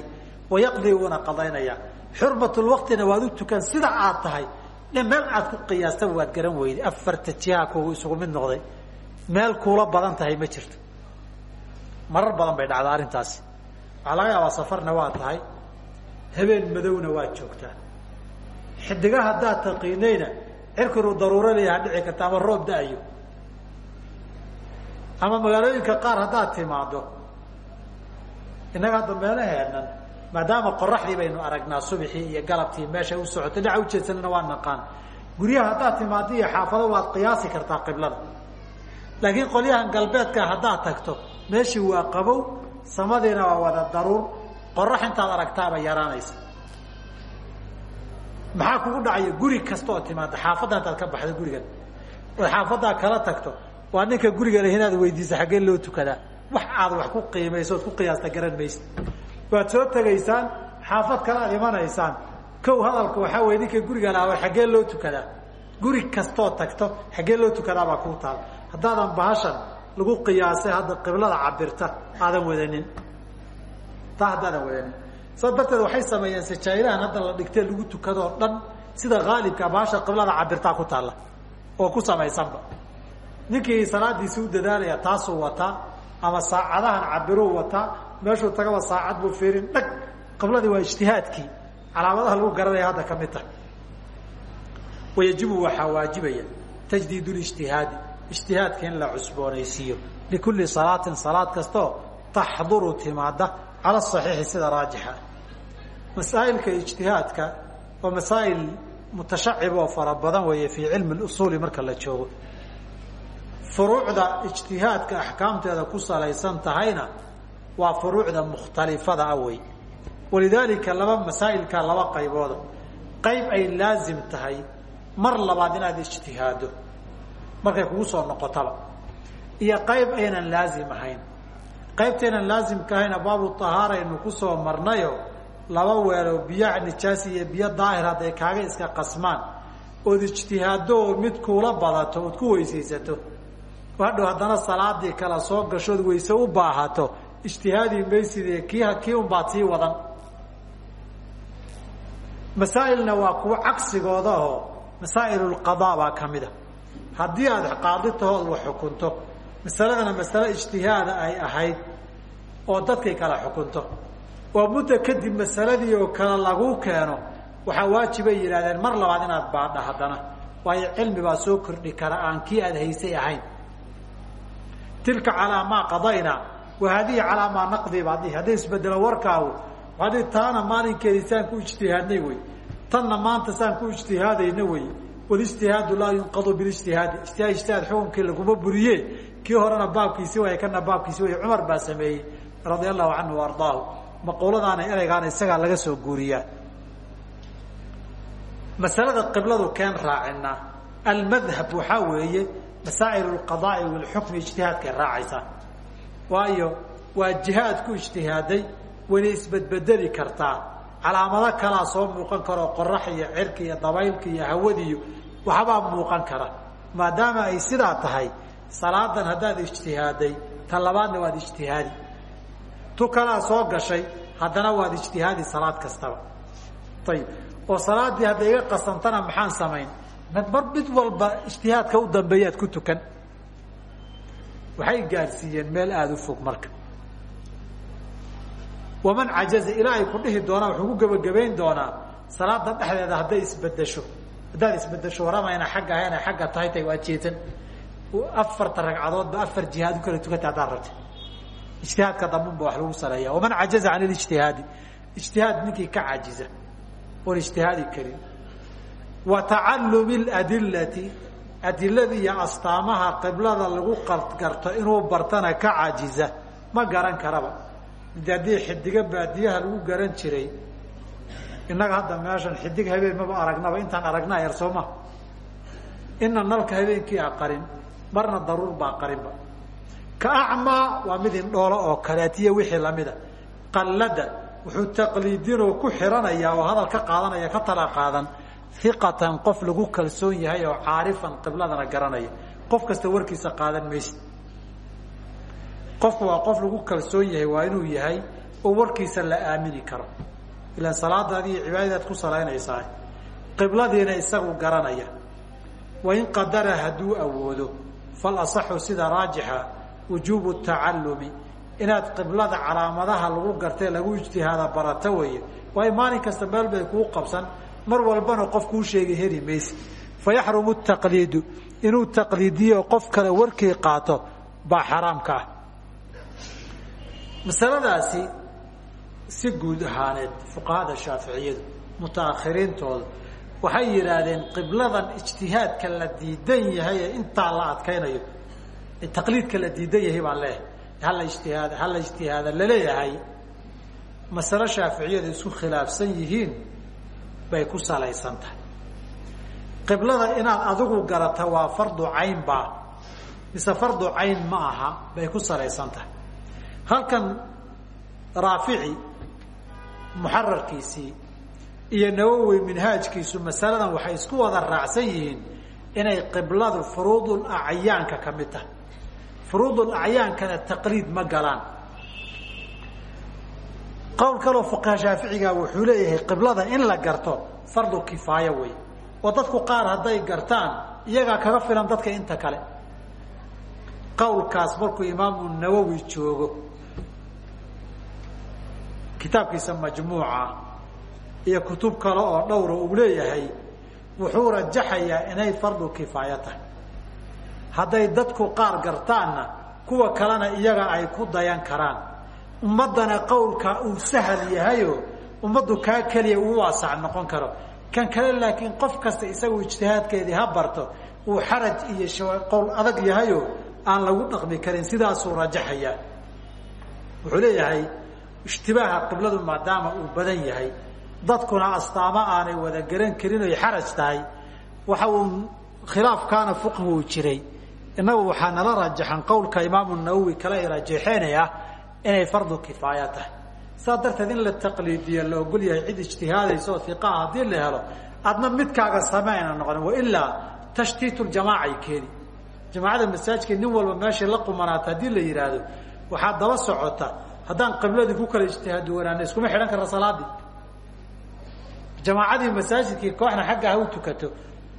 Wayaqdii wuuna qadaynaya xurmatulwaqtina waad u tukan sida aad tahay. Meel aad ku qiyaastaba waad garan weyday. Afarta jiha kugu isugu mid noqday. Meel kuula badan tahay ma jirto. Marar badan bay dhacdaa arrintaasi. Waxaa laga yaabaa safarna waa tahay. Habeen madowna waad joogtaa xidiga haddaad taqiinayna cirkinu daruuro leeyaha dhici karta ama roob da'ayo. Ama magaalooyinka qaar haddaad timaado innaga hadda meelaheennan maadaama qoraxdii baynu aragnaa subxii iyo galabtii meeshay u socotay dhaca ujeedsanana waa naqaan. Guryaha haddaad timaado iyo xaafado waad qiyaasi kartaa qiblada. Laakiin qolyahan galbeedka haddaad tagto meeshii waa qabow samadiina waa wada daruur qorax intaad aragtaaba yaraanaysa maxaa kugu dhacaya guri kasta oo timaada xaafadda intaad ka baxdo gurigan. Ood xaafaddaa kala tagto. Waa ninka guriga leh inaad weydiisa xaggee loo tukadaa. Wax aad wax ku qiimayso ood ku qiyaasta garan maysa waad soo tegaysaan xaafad kale aad imanaysaan. Kow hadalka waxaa weye ninka guriga lahaa xaggee loo tukadaa. Guri kastoo tagto xaggee loo tukadaabaa kuu taal. Haddaadan bahashan lagu qiyaasay hadda qiblada cabirta aadan wadanin. Taa haddaadan wadanin saas darteed waxay sameeyeen sajaayirahan hadda la dhigtee lagu tukadoo dhan sida haalibka bahasha qiblada cabirtaa ku taalla oo ku samaysanba. Ninkii salaadiisi u dadaalaya taasuu wataa ama saacadahan cabiruu wataa meeshuu tagaba saacad buu fiirin dhag. Qibladii waa ijtihaadkii. Calaamadaha lagu garanaya hadda ka mid tahay wayajibu waxaa waajibaya tajdiid lijtihaadi ijtihaadka in la cusboonaysiiyo. Likulli salaatin salaad kastoo taxduru timaada cala saxiixi sida raajixa masaa'ilka ijtihaadka waa masaa'il mutashacib oo fara badan weeye fii cilmi usuuli marka la joogo. Furuucda ijtihaadka axkaamteeda ku salaysan tahayna waa furuucda mukhtalifada ah wey walidaalika laba masaa'ilka laba qaybooda. Qayb ay laazim tahay mar labaad inaad ijtihaado markay kugu soo noqotaba. Iyo qayb aynan laazim ahayn. Qaybtaynan laazimka ahayna baabu tahaaraynu ku soo marnayo laba weelo biyo nijaas iyo biyo daahir hadday kaaga iska qasmaan ood ijtihaado oo mid kuula badato ood ku weysaysato. Hadhow haddana salaadii kala soo gashood weyse u baahato ijtihaadi maysidee kii kii unbaad sii wadan. Masaa'ilna waa kuwa cagsigooda oo masaa'il lqadaa baa ka mid a haddii aada qaadi tahood wax xukunto. Masaladana masale ijtihaada ay ahayd oo dadkay kala xukunto oo muddo kadib masaladii oo kale laguu keeno waxaa waajibay yidhahdeen mar labaad inaad baadha haddana waayo cilmi baa soo kordhi kara aan kii aada haysay ahayn. Tilka calaa maa qadayna wa haadihi calaa maa naqdi baad dhihi hadday isbedelo warkaagu waxaad dhihi taana maalinkeedii saan ku ijtihaadnay wey tanna maanta saan ku ijtihaadayna wey walijtihaadu laa yunqadu bilijtihaadi ijtihaad ijtihaad xukunkii laguma buriye kii horena baabkiisi way kana baabkiisi way cumar baa sameeyey radia allahu canhu wa ardaahu maquuladaana ereygaana isagaa laga soo guuriyaa masalada qibladu keen raacina almadhab waxaa weeye masaa'il lqadaai walxukmi ijtihaadkay raacaysaa waayo waa jihaad ku ijtihaaday wayna isbedbedeli kartaa calaamado kalaa soo muuqan karoo qorax iyo cirka iyo dabaylka iyo hawadiiyo waxbaa muuqan kara. Maadaama ay sidaa tahay salaadan haddaad ijtihaaday ta labaadna waad ijtihaadi tu kalaa soo gashay haddana waad ijtihaadi salaad kastaba. Ayib oo salaadii hadday iga qasantana maxaan samayn? Mar mid walba ijtihaadka u dambeeyaad ku tukan. Waxay gaadhsiiyeen meel aada u fog marka. Waman cajaza ilaa ay ku dhihi doonaan wuxuu ku gebagabayn doonaa salaada dhexdeeda hadday isbedesho. Haddaad isbedesho waramayna xagga ahayna xagga tahay tay waa jeesan. Afarta ragcadoodba afar jihaad u kala tukata haddaad rabta ijtihaadka dambunba wax lagu saleeya waman cajaza can lijtihaadi ijtihaad ninkii ka cajiza oon ijtihaadi karin. Wa tacallumi ladilati adilada iyo astaamaha qiblada lagu garto inuu bartana ka cajiza ma garan karaba. Haddii xidigo baadiyaha lagu garan jiray innaga hadda meeshan xidig habeen maba aragnaba intaan aragnaa yar soo ma. Ina nalka habeenkii a qarin marna daruur baa qarinba ka acmaa waa mid indhoolo oo kaleetiyo wixii lamida qallada wuxuu taqliidinoo ku xiranayaa oo hadal ka qaadanaya ka tala qaadan. Iqatan qof lagu kalsoon yahay oo caarifan qibladana garanaya. Qof kasta warkiisa qaadan maysid qofku waa qof lagu kalsoon yahay waa inuu yahay oo warkiisa la aamini karo. Ilaan salaadaadi iyo cibaadadaad ku salaynaysaa qibladiina isagu garanaya. Wain qadara hadduu awoodo fal asaxu sida raajixa wujuubu tacallumi inaad qiblada calaamadaha lagu gartee lagu ijtihaada barato weeye. Waayo maalin kasta meel bay kuu qabsan. Mar walbana qof kuu sheegay heli mayse. Fayaxrumu taqliidu. Inuu taqliidiyo qof kale warkii qaato baa xaraamka ah. Masaladaasi si guud ahaaneed fuqahada shaaficiyadu mutaakhiriintooda waxay yidhaahdeen qibladan ijtihaadka la diidan yahay ee intaa la adkaynayo taqliidka la diidan yahay baa leeyahay. Hala ijtihaad hala ijtihaada la leeyahay masale shaaficiyadu isku khilaafsan yihiin bay ku salaysan tahay. Qiblada inaad adigu garata waa fardu cayn baa mise fardu cayn ma aha bay ku salaysan tahay. Halkan raafici muxararkiisii iyo nawowi minhaajkiisu masaladan waxay isku wada raacsan yihiin inay qibladu furuudul acyaanka ka mid tahay furuudul acyaankana taqliid ma galaan. Qowl kaloo fuqaha shaaficiga wuxuu leeyahay qiblada in la garto fardu kifaayo wey oo dadku qaar hadday gartaan iyagaa kaga filan dadka inta kale. Qawlkaas markuu imaamu nawowi joogo kitaabkiisa majmuuca iyo kutub kale oo dhowra uu leeyahay wuxuu rajaxayaa inay fardu kifaaya tahay hadday dadku qaar gartaanna kuwa kalena iyaga ay ku dayan karaan. Ummaddana qowlka uu sahal yahayo ummaddu kaa keliya uu waasac noqon karo. Kan kale laakiin qof kasta isagu ijtihaadkeedii ha barto uu xaraj iyo qowl adag yahayo aan lagu dhaqmi karin sidaasuu rajaxayaa. Wuxuu leeyahay ishtibaaha qibladu maadaama uu badan yahay dadkuna astaamo aanay wada garan karin oy xaraj tahay waxa uu khilaafkaana fuqhigu jiray innagu waxaa nala rajaxan qowlka imaamu nawowi kale ay rajaxeenaya inay fardu kifaaya tahay saa darteed in la taqliidiyo la ogol yahay cid ijtihaadaysa oo iqaa haddii la helo adna midkaaga samayna noqon wailaa tashtiitu ljamaacay keeni. Jamaacada masaajidka nin walba meeshay la qumanaata haddii la yidhaahdo waxaa daba socota haddaan qibladii ku kala ijtihaadi wanaana iskuma xidhan karra salaadii. Jamaacadii masaajidkii kooxna xagga ha u tukato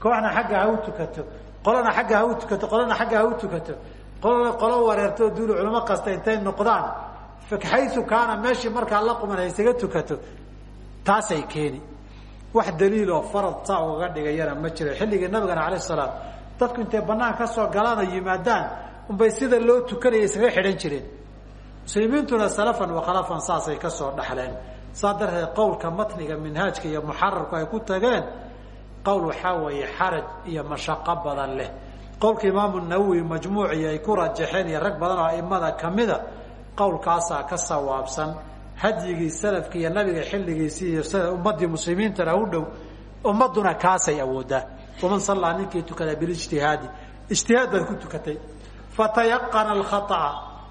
kooxna xagga ha u tukato qolana xagga ha u tukato qolana xagga ha u tukato. Qolana qolo wareerto duuli culamo kasta intay noqdaan. Xayu kaana meeshii markaa la quman haysaga tukato. Taasay keeni. Wax daliiloo farad saa ugaga dhigayana ma jiro xilligii nabigana alayh salaam dadku intay banaan ka soo galaan oo yimaadaan unbay sida loo tukanaya iskaga xidhan jireen muslimiintuna salafan wakhalafan saasay ka soo dhaxleen. Saa darteed qowlka matniga minhaajka iyo muxararku ay ku tageen qowl waxaa weeye xaraj iyo mashaqo badan leh. Qowlka imaamu nawowi majmuucii ay ku rajaxeen iyo rag badan oo aimada kamida qowlkaasaa ka sawaabsan. Hadyigii salafki iyo nabiga xilligiisii iyo sida ummadii muslimiintana u dhow ummaduna kaasay awoodaa waman sallaa ninkii tukada bilijtihaadi ijtihaad baad ku tukatay. Fatayaqana alkhaطa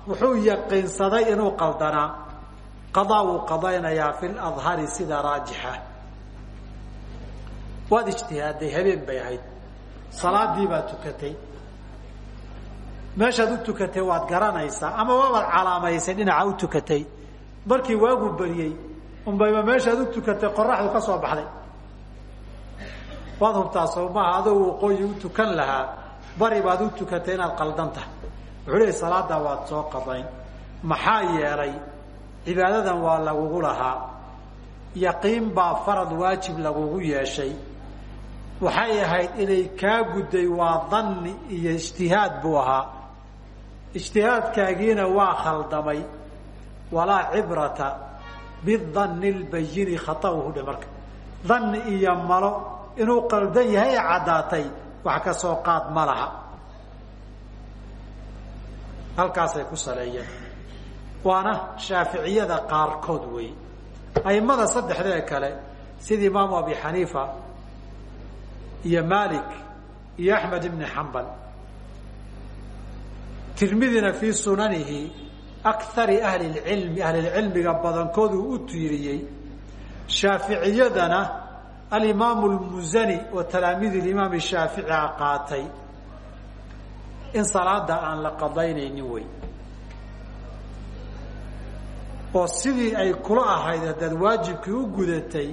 wuxuu yaqiinsaday inuu qaldanaa qadaa wuu qadaynayaa fi ladhari sida raajixa waad ijtihaaday habeen bay ahayd. Salaadii baad tukatay. Meeshaad u tukatay waad garanaysaa ama waabaad calaamaysay dhinaca u tukatay. Markii waagu beriyey unbayba meeshaad u tukatay qoraxdu ka soo baxday. Waad hubtaa soomaha adoo waqooyi u tukan lahaa bari baad u tukatay inaad qaldan tahay. Wuxuu salaada waad soo qadayn maxaa yeelay cibaadadan waa lagugu lahaa. Yaqiin baa farad waajib lagugu yeeshay waxay ahayd inay kaa gudday waa danni iyo ijtihaad buu ahaa. Ijtihaadkaagiina waa khaldamay. Walaa cibrata bidanni lbayini khatauhu dhe marka. Danni iyo malo inuu qaldan yahay caddaatay wax ka soo qaad ma laha. Halkaasay ku saleeyeen. Waana shaaficiyada qaarkood wey aimada saddexdee kale sida imaamu abi xaniifa iyo malik iyo axmed ibni xambal. Tirmidina fii sunanihi akari ahli lcilmi ahlilcilmiga badankoodu u tiiriyey shaaficiyadana alimaamu lmuzani oo talaamiid imaam shaafici a qaatay. In salaada aan la qadaynaynin wey. Oo sidii ay kula ahayd haddaad waajibkii u gudatay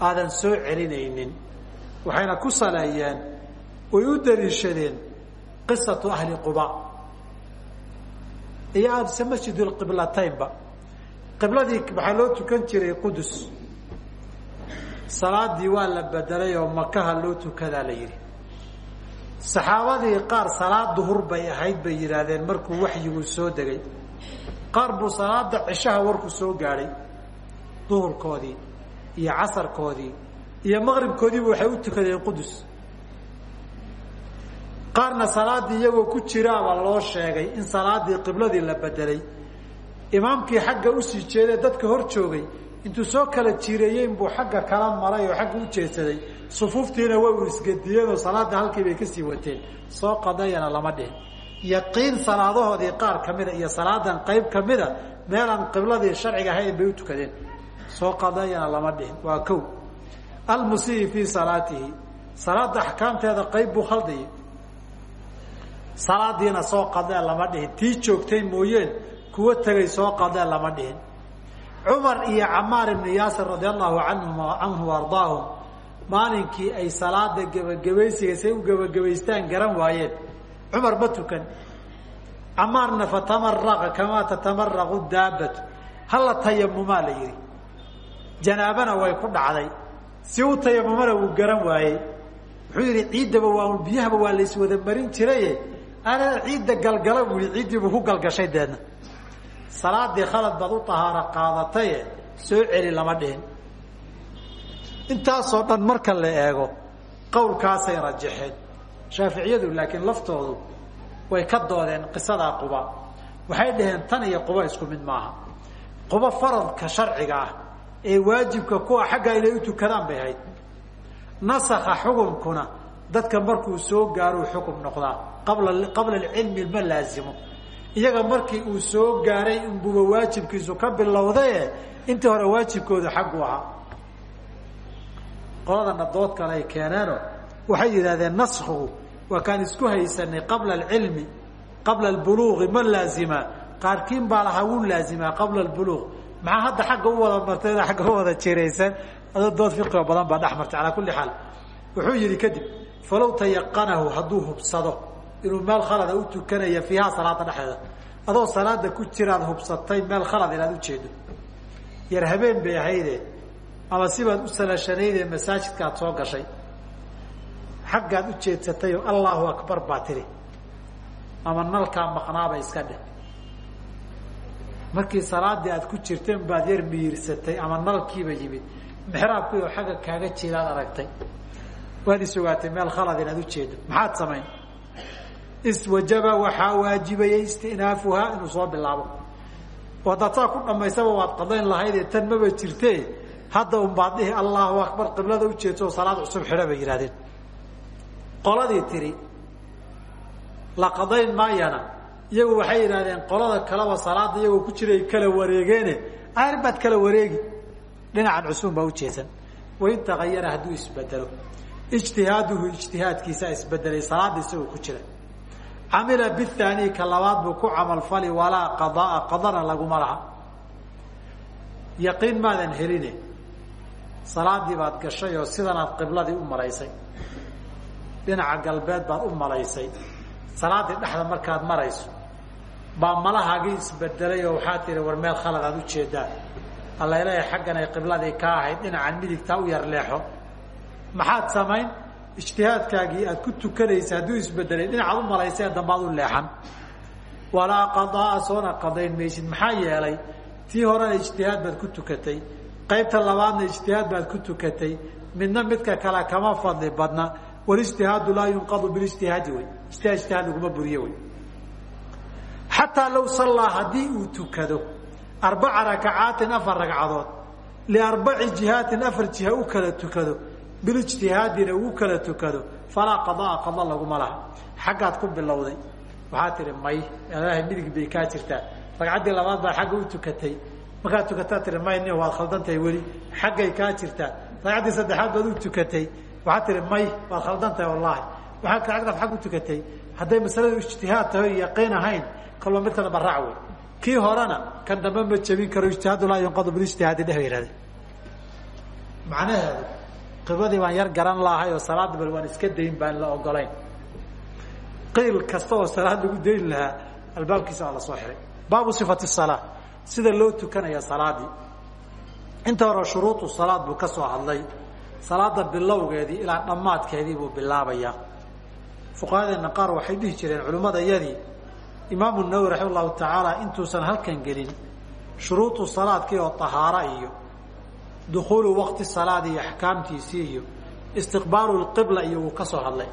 aadan soo celinaynin waxayna ku saleeyeen oy u daliishadeen qisatu ahli quba. Iyo aadse masjid lqiblataynba qibladii waxaa loo tukan jiray qudus. Salaadii waa la bedelay oo makaha loo tukadaa la yidhi. Saxaabadii qaar salaad duhur bay ahayd bay yidhaahdeen markuu waxyigu soo degay. Qaar buu salaada cishaha warku soo gaadhay duhurkoodii iyo casarkoodii iyo maqribkoodiiba waxay u tukadeen qudus. Qaarna salaaddii iyagoo ku jiraaba loo sheegay in salaadii qibladii la bedelay. Imaamkii xagga u sii jeedee dadka hor joogay intuu soo kala jireeyey inbuu xagga kala maray oo xagga u jeedsaday sufuuftiina way isgediyeen oo salaada halkii bay ka sii wateen. Soo qadayana lama dhihin. Yaqiin salaadahoodii qaar kamida iyo salaadan qayb kamida meelaan qibladii sharciga ahayn bay u tukadeen soo qadayana lama dhihin. Waa ko almusii fii salaatihi. Salaada axkaamteeda qayb buu khaldayay salaadiina soo qadee lama dhihin. Tii joogtay mooyeen kuwa tegay soo qadee lama dhihin. Cumar iyo camaar ibnu yaasir radi allahu anhum canhu ardaahum maalinkii ay salaada gebagabaysiga say u gebagabaystaan garan waayeen. Cumar ma tukan. Camaarna fatamaraqa kamaa tatamaraqu daabatu. Hala tayamumaa la ku dhacday si u tayamumana wuu garan waayey wuxuu yidhi ciiddaba waa biyahaba waa layswada marin jiraye. Ana ciidda galgala buu yihi ciiddiibuu ku galgashay deedna. Salaadii khalad baad u tahaaro qaadataye soo celi lama dhihin. Intaasoo dhan marka la eego qowlkaasay rajaxeen. Shaaficiyadu laakiin laftoodu way ka doodeen qisadaa quba. Waxay dhaheen tan iyo quba isku mid maaha. Quba faradka sharciga ah ee waajibka kuwa xagga inay u tukadaan bay ahayd. Nasakha xukumkuna dadka markuu soo gaaruu xukum noqdaa. Qabla qabla alcilmi ma laazimo. Iyaga markii uu soo gaaray inbuuba waajibkiisu ka bilowdaye intii hore waajibkoodu xaggu ahaa. Qoladana dood kale ay keeneeno waxay yidhahdeen naskhigu waa kaan isku haysanay qabla alcilmi qabla albuluuqi ma laazima. Qaarkiin baa lahaa wuu laazimaa qabla albuluuq maxaa hadda xagga u wada martay agga u wada jiraysan adoo dood fiqigo badan baa dhex martay kulli xaal. Wuxuu yidhi kadib falow tayaqanahu hadduu hubsado inuu meel khalada u tukanaya fiiha salaada dhexdeeda adoo salaada ku jiraad hubsatay meel khalad inaad ujeedo yar habeen bay ahayde ama sibaad u salashanaydee masaajidka aad soo gashay. Xaggaad u jeedsatayoo allahu akbar baa tiri. Ama nalkaa maqnaaba iska dheh markii salaadii aad ku jirteen baad yar miyirsatay ama nalkiiba yimid mexraabkii oo xagga kaaga jeedaad aragtay. Waad is ogaatay meel khalad inaad ujeedo maxaad samayn iswajaba waxaa waajibayay istinaafuhaa inuu soo bilaabo. Saa ku dhamaysaba waad qadayn lahaydee tan maba jirte hadda un baad dhihi allahu akbar qiblada ujeedso salaad cusub xidho bay yidhahdeen qoladii tiri la qadayn maayana iyagu waxay yidhahdeen qolada kaleba salaada iyagoo ku jiray kala wareegeene aar kala wareegi. Dhinacan cusubun baa ujeedsan wain tagayara hadduu isbedelo. Ijtihaaduhu ijtihaadkiisaa isbedelay salaada isagoo ku jira. Camila bihaani ka labaad buu ku camalfali walaa qadaa qadana laguma laha. Yaqiin maadan heline. Salaadii baad gashay oo sidanaad qibladii u malaysay. Dhinaca galbeed baad u malaysay. Salaadii dhexda markaad marayso baa malahaagii isbedelay oo waxaa tihi war meel khalad aad u jeedaa alla ilahay xaggan ay qibladii ka ahayd dhinacan midigtaa u yar leexo. Maxaad samayn? Ijtihaadkaagii aad ku tukanaysa hadduu isbedelay dhinacaad u malaysay dambaad u leexan. Walaa qadaa soona qadayn maysid. Maxaa yeelay tii horena ijtihaad baad ku tukatay. Qaybta labaadna ijtihaad baad ku tukatay. Midna midka kale kama fadli badna. Walijtihaadu laa yunqadu bilijtihaadi wey ijtihaad ijtihaad laguma buriyo wey xataa law sallaa haddii uu tukado arbaca rakacaatin afar ragcadood liarbaci jihaatin afar jiha u kala tukado bilijtihaadina uu kala tukado falaa qadaa qada laguma laha. Xaggaad ku bilowday. Waxaa tihi may ilaahay midig bay kaa jirtaa. Ragcaddii labaad baa xagga u tukatay. Markaad tukataa tihi may nin waad khaldantahay weli. Xaggay kaa jirtaa. Ragcaddii saddexaad baad u tukatay. Waxaad tihi may waad khaldan tahay wallaahi ragcadaad xag u tukatay hadday masaladu ijtihaad tahay o yaqiin ahayn kalba midkana baraac wey kii horena kan dambe ma jebin karo ijtihaadu laa yunqadu bilijtihaadi dheh bay yihahdeen macnaheedu qibladii baan yar garan lahay oo salaadda bal waan iska dayn baan la ogolayn. Qiil kasta oo salaad lagu dayn lahaa albaabkiisa waa la soo xihay baabu sifati salaa sida loo tukanaya salaadii. Inta hore shuruudu salaad buu ka soo hadlay. Salaada bilowgeedii ilaa dhammaadkeedii buu bilaabayaa fuqahadeena qaar waxay dhihi jireen culimmada yadii imaamu nawowi raxima llahu tacaala intuusan halkan gelin shuruudu salaadkii oo tahaara iyo dukuulu waqti salaad iyo axkaamtiisii iyo istiqbaalu lqibla iyo wuu ka hadlay.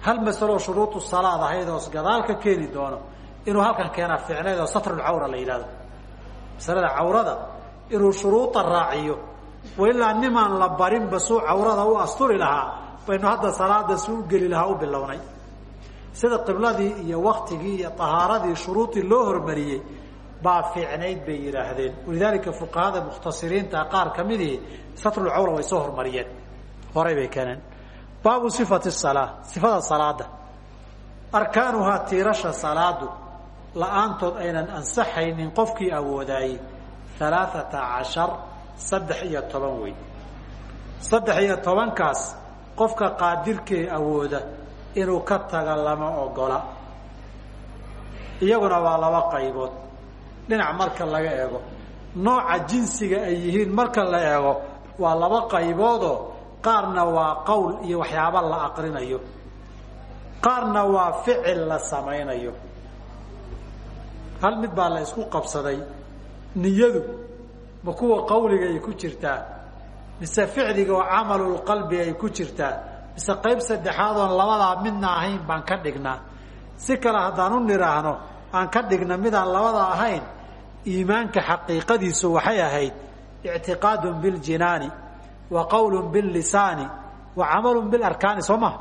Hal masaloo shuruudu salaad ahayd oo gadaal ka keeni doono inuu halkan keenaa ficneed oo satrulcawra la yidhahdo masalada cawrada inuu shuruuda raaciyo wailaa nimaan la barinba suu cawrada u asturi lahaa baynu hadda salaada si u geli lahaa u bilownay. Sida qibladii iyo waktigii iyo tahaaradii shuruudii loo hormariyey baa fiicnayd bay yidhaahdeen. Walidaalika fuqahada mukhtasiriinta qaar kamidii satrulcawra way soo hormariyeen. Horay bay keeneen. Baabu sifati salaa sifada salaada arkaanuhaa tiirasha salaadu. La'aantood aynan ansaxaynin qofkii awoodaayey. Alaaata cashar saddex iyo toban wey saddex iyo tobankaas qofka qaadirkee awooda inuu ka taga lama ogola. Iyaguna waa laba qaybood. Dhinac marka laga eego nooca jinsiga ay yihiin marka la eego waa laba qayboodoo qaarna waa qowl iyo waxyaaba la aqrinayo. Qaarna waa ficil la samaynayo. Hal mid baa la isku qabsaday niyadu ma kuwa qawliga ay ku jirtaa mise ficliga oo camalulqalbi ay ku jirtaa mise qayb saddexaad oon labadaa midna ahayn baan ka dhignaa. Si kale haddaan u nidhaahno aan ka dhigna midaan labada ahayn iimaanka xaqiiqadiisu waxay ahayd ictiqaadun biljinaani wa qawlun billisaani wa camalun bilarkaani soo maha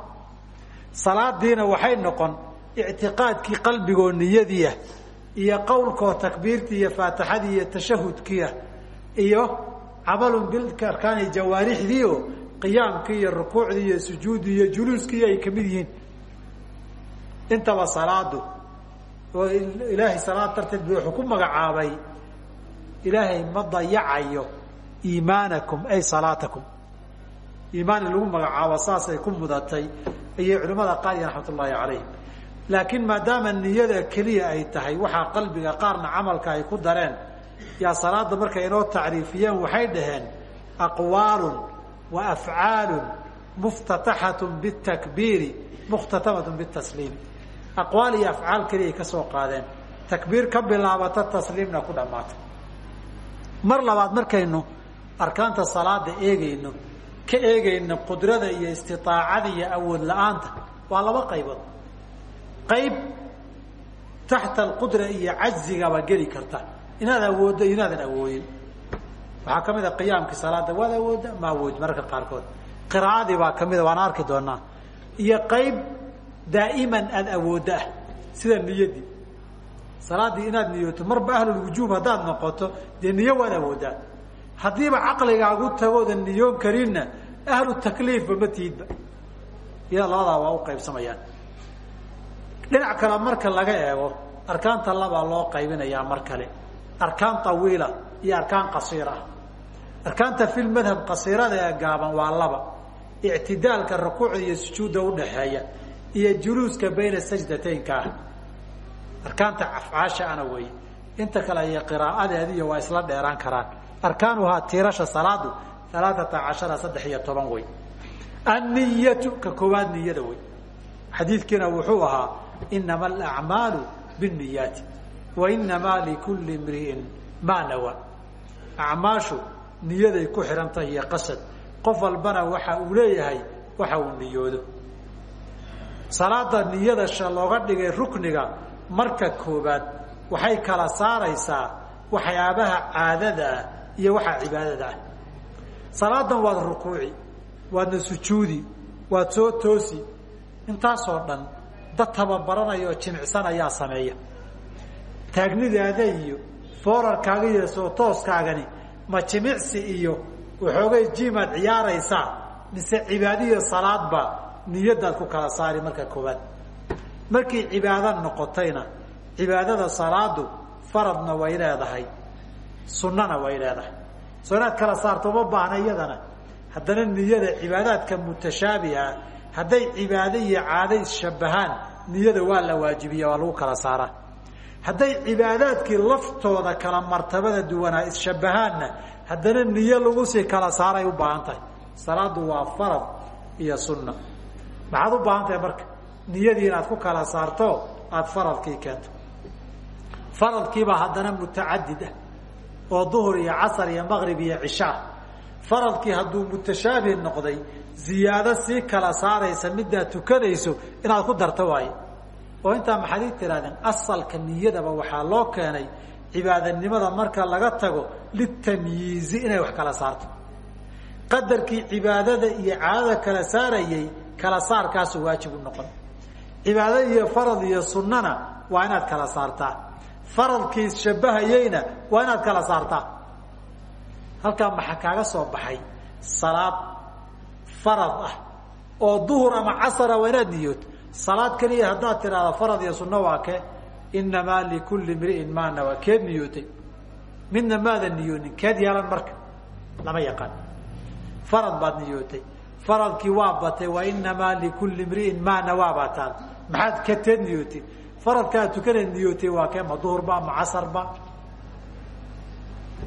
salaadiina waxay noqon ictiqaadkii qalbigoo niyadiiah iyo qowlkoo takbiirtii iyo faatixadii iyo tashahudkiiah iyo camalun bilarkaani jawaarixdii oo qiyaamkii iyo rukuucdii iyo sujuuddii iyo juluuskii ay ka mid yihiin. Intaba salaadu oo ilaahay salaad darteed bu wuxuu ku magacaabay ilaahay ma dayacayo iimaanakum ay salaatakum. Iimaan in lagu magacaabo saasay ku mudatay ayay culimmada qaar iyo raxmat ullaahi calayhim laakiin maadaama niyada keliya ay tahay waxaa qalbiga qaarna camalka ay ku dareen yaa salaada markay inoo tacriifiyeen waxay dhaheen aqwaalun wa afcaalun muftataxatun bitakbiiri mukhtatamatun bitasliim. Aqwaal iyo afcaal keliya ka soo qaadeen. Takbiir ka bilaabata tasliimna ku dhammaata. Mar labaad markaynu arkaanta salaada eegayno ka eegayno qudrada iyo istiaacada iyo awood la'aanta waa laba qaybood. Qayb taxta alqudra iyo cajzigaba geli karta inaad awooddo inaadan awoodin waxaa ka mid a qiyaamkii salaada waad awoodda ma awoodi mararka qaarkood. Qiraa'adii baa kamida waan arki doonaa. Iyo qayb daa'iman aada awooddo ah sida niyaddii salaaddii inaad niyooto marba ahlulwujuub haddaad noqoto dee niyo waad awooddaa haddiiba caqligaagu tagoodan niyoon karinna ahlu takliifba ma tiidba. Iyada labadaa waa u qaybsamayaan dhinac kale marka laga eego arkaanta labaa loo qaybinayaa mar kale arkaan tawiila iyo arkaan qasiira. Arkaanta fi lmadhab qasiirada ee gaaban waa laba. Ictidaalka rukuucda iyo sujuudda udhaxeeya iyo juluuska bayna sajdataynka. Ah arkaanta afcaasha ana weeye inta kale iyo qiraa'adeediiyo waa isla dheeraan karaan. Arkaanuhaa tiirasha salaadu alaaata cashara saddex iyo toban wey. Anniyatu ka koowaad niyada wey. Xadiidkiina wuxuu ahaa inama alacmaalu binniyaati wa inamaa likulli imri'in maa nawa acmaashu niyaday ku xidhan tahay iyo qasad qof walbana waxa uu leeyahay waxa uu niyoodo salaada niyada looga dhigay rukniga marka koobaad waxay kala saaraysaa waxyaabaha caadada ah iyo waxaa cibaadada ah salaadan waad rukuuci waadna sujuudi waad soo toosi intaasoo dhan dad tababaranaya oo jimicsanayaa sameeya taagnidaada iyo foorarkaaga iyo soo tooskaagani ma jimicsi iyo waxoogay jimaad ciyaaraysaa mise cibaadiyo salaadba niyadaad ku kala saari marka koowaad. Markii cibaado noqotayna cibaadada salaadu faradna way leedahay sunnana way leedahay. Soo inaad kala saarto uma baahna iyadana haddana niyada cibaadaadka mutashaabiha hadday cibaado iyo caado isshabahaan niyada waa la waajibiya waa lagu kala saaraa hadday cibaadaadkii laftooda kala martabada duwanaa isshabahaanna haddana niyo lagu sii kala saaray u baahan tahay. Salaadu waa farad iyo sunna. Maxaad u baahan tahay marka? Niyadii inaad ku kala saarto aada faradkii keento. Faradkiibaa haddana mutacadid ah oo duhur iyo casar iyo maqrib iyo cishaa faradkii hadduu mutashaabih noqday ziyaado sii kala saaraysa midaad tukanayso inaad ku darto waaye oo intaa maxaad ii tirahdeen asalka niyadaba waxaa loo keenay cibaadanimada marka laga tago litamyiizi inay wax kala saarto. Qadarkii cibaadada iyo caadada kala saarayay kala saarkaasu waajib u noqon. Cibaado iyo farad iyo sunnana waa inaad kala saartaa. Faradkii shabahayeyna waa inaad kala saartaa. Halkaa maxaa kaaga soo baxay? Salaad farad ah oo duhur ama casara waa inaad niyooto salaad keliya haddaad tidhaahdo farad iyo sunno waa kee. Inamaa likulli mri'in maa nawa keed niyootay midna maadan niyoonin keed yeelan marka. Lama yaqaan. Farad baad niyootay faradkii waa batay wa inamaa likulli mri'in maa nawaa baa taal. Maxaad kateed niyootay faradka aad tukanayd niyootay waa kee. Ma duhurba ma casarba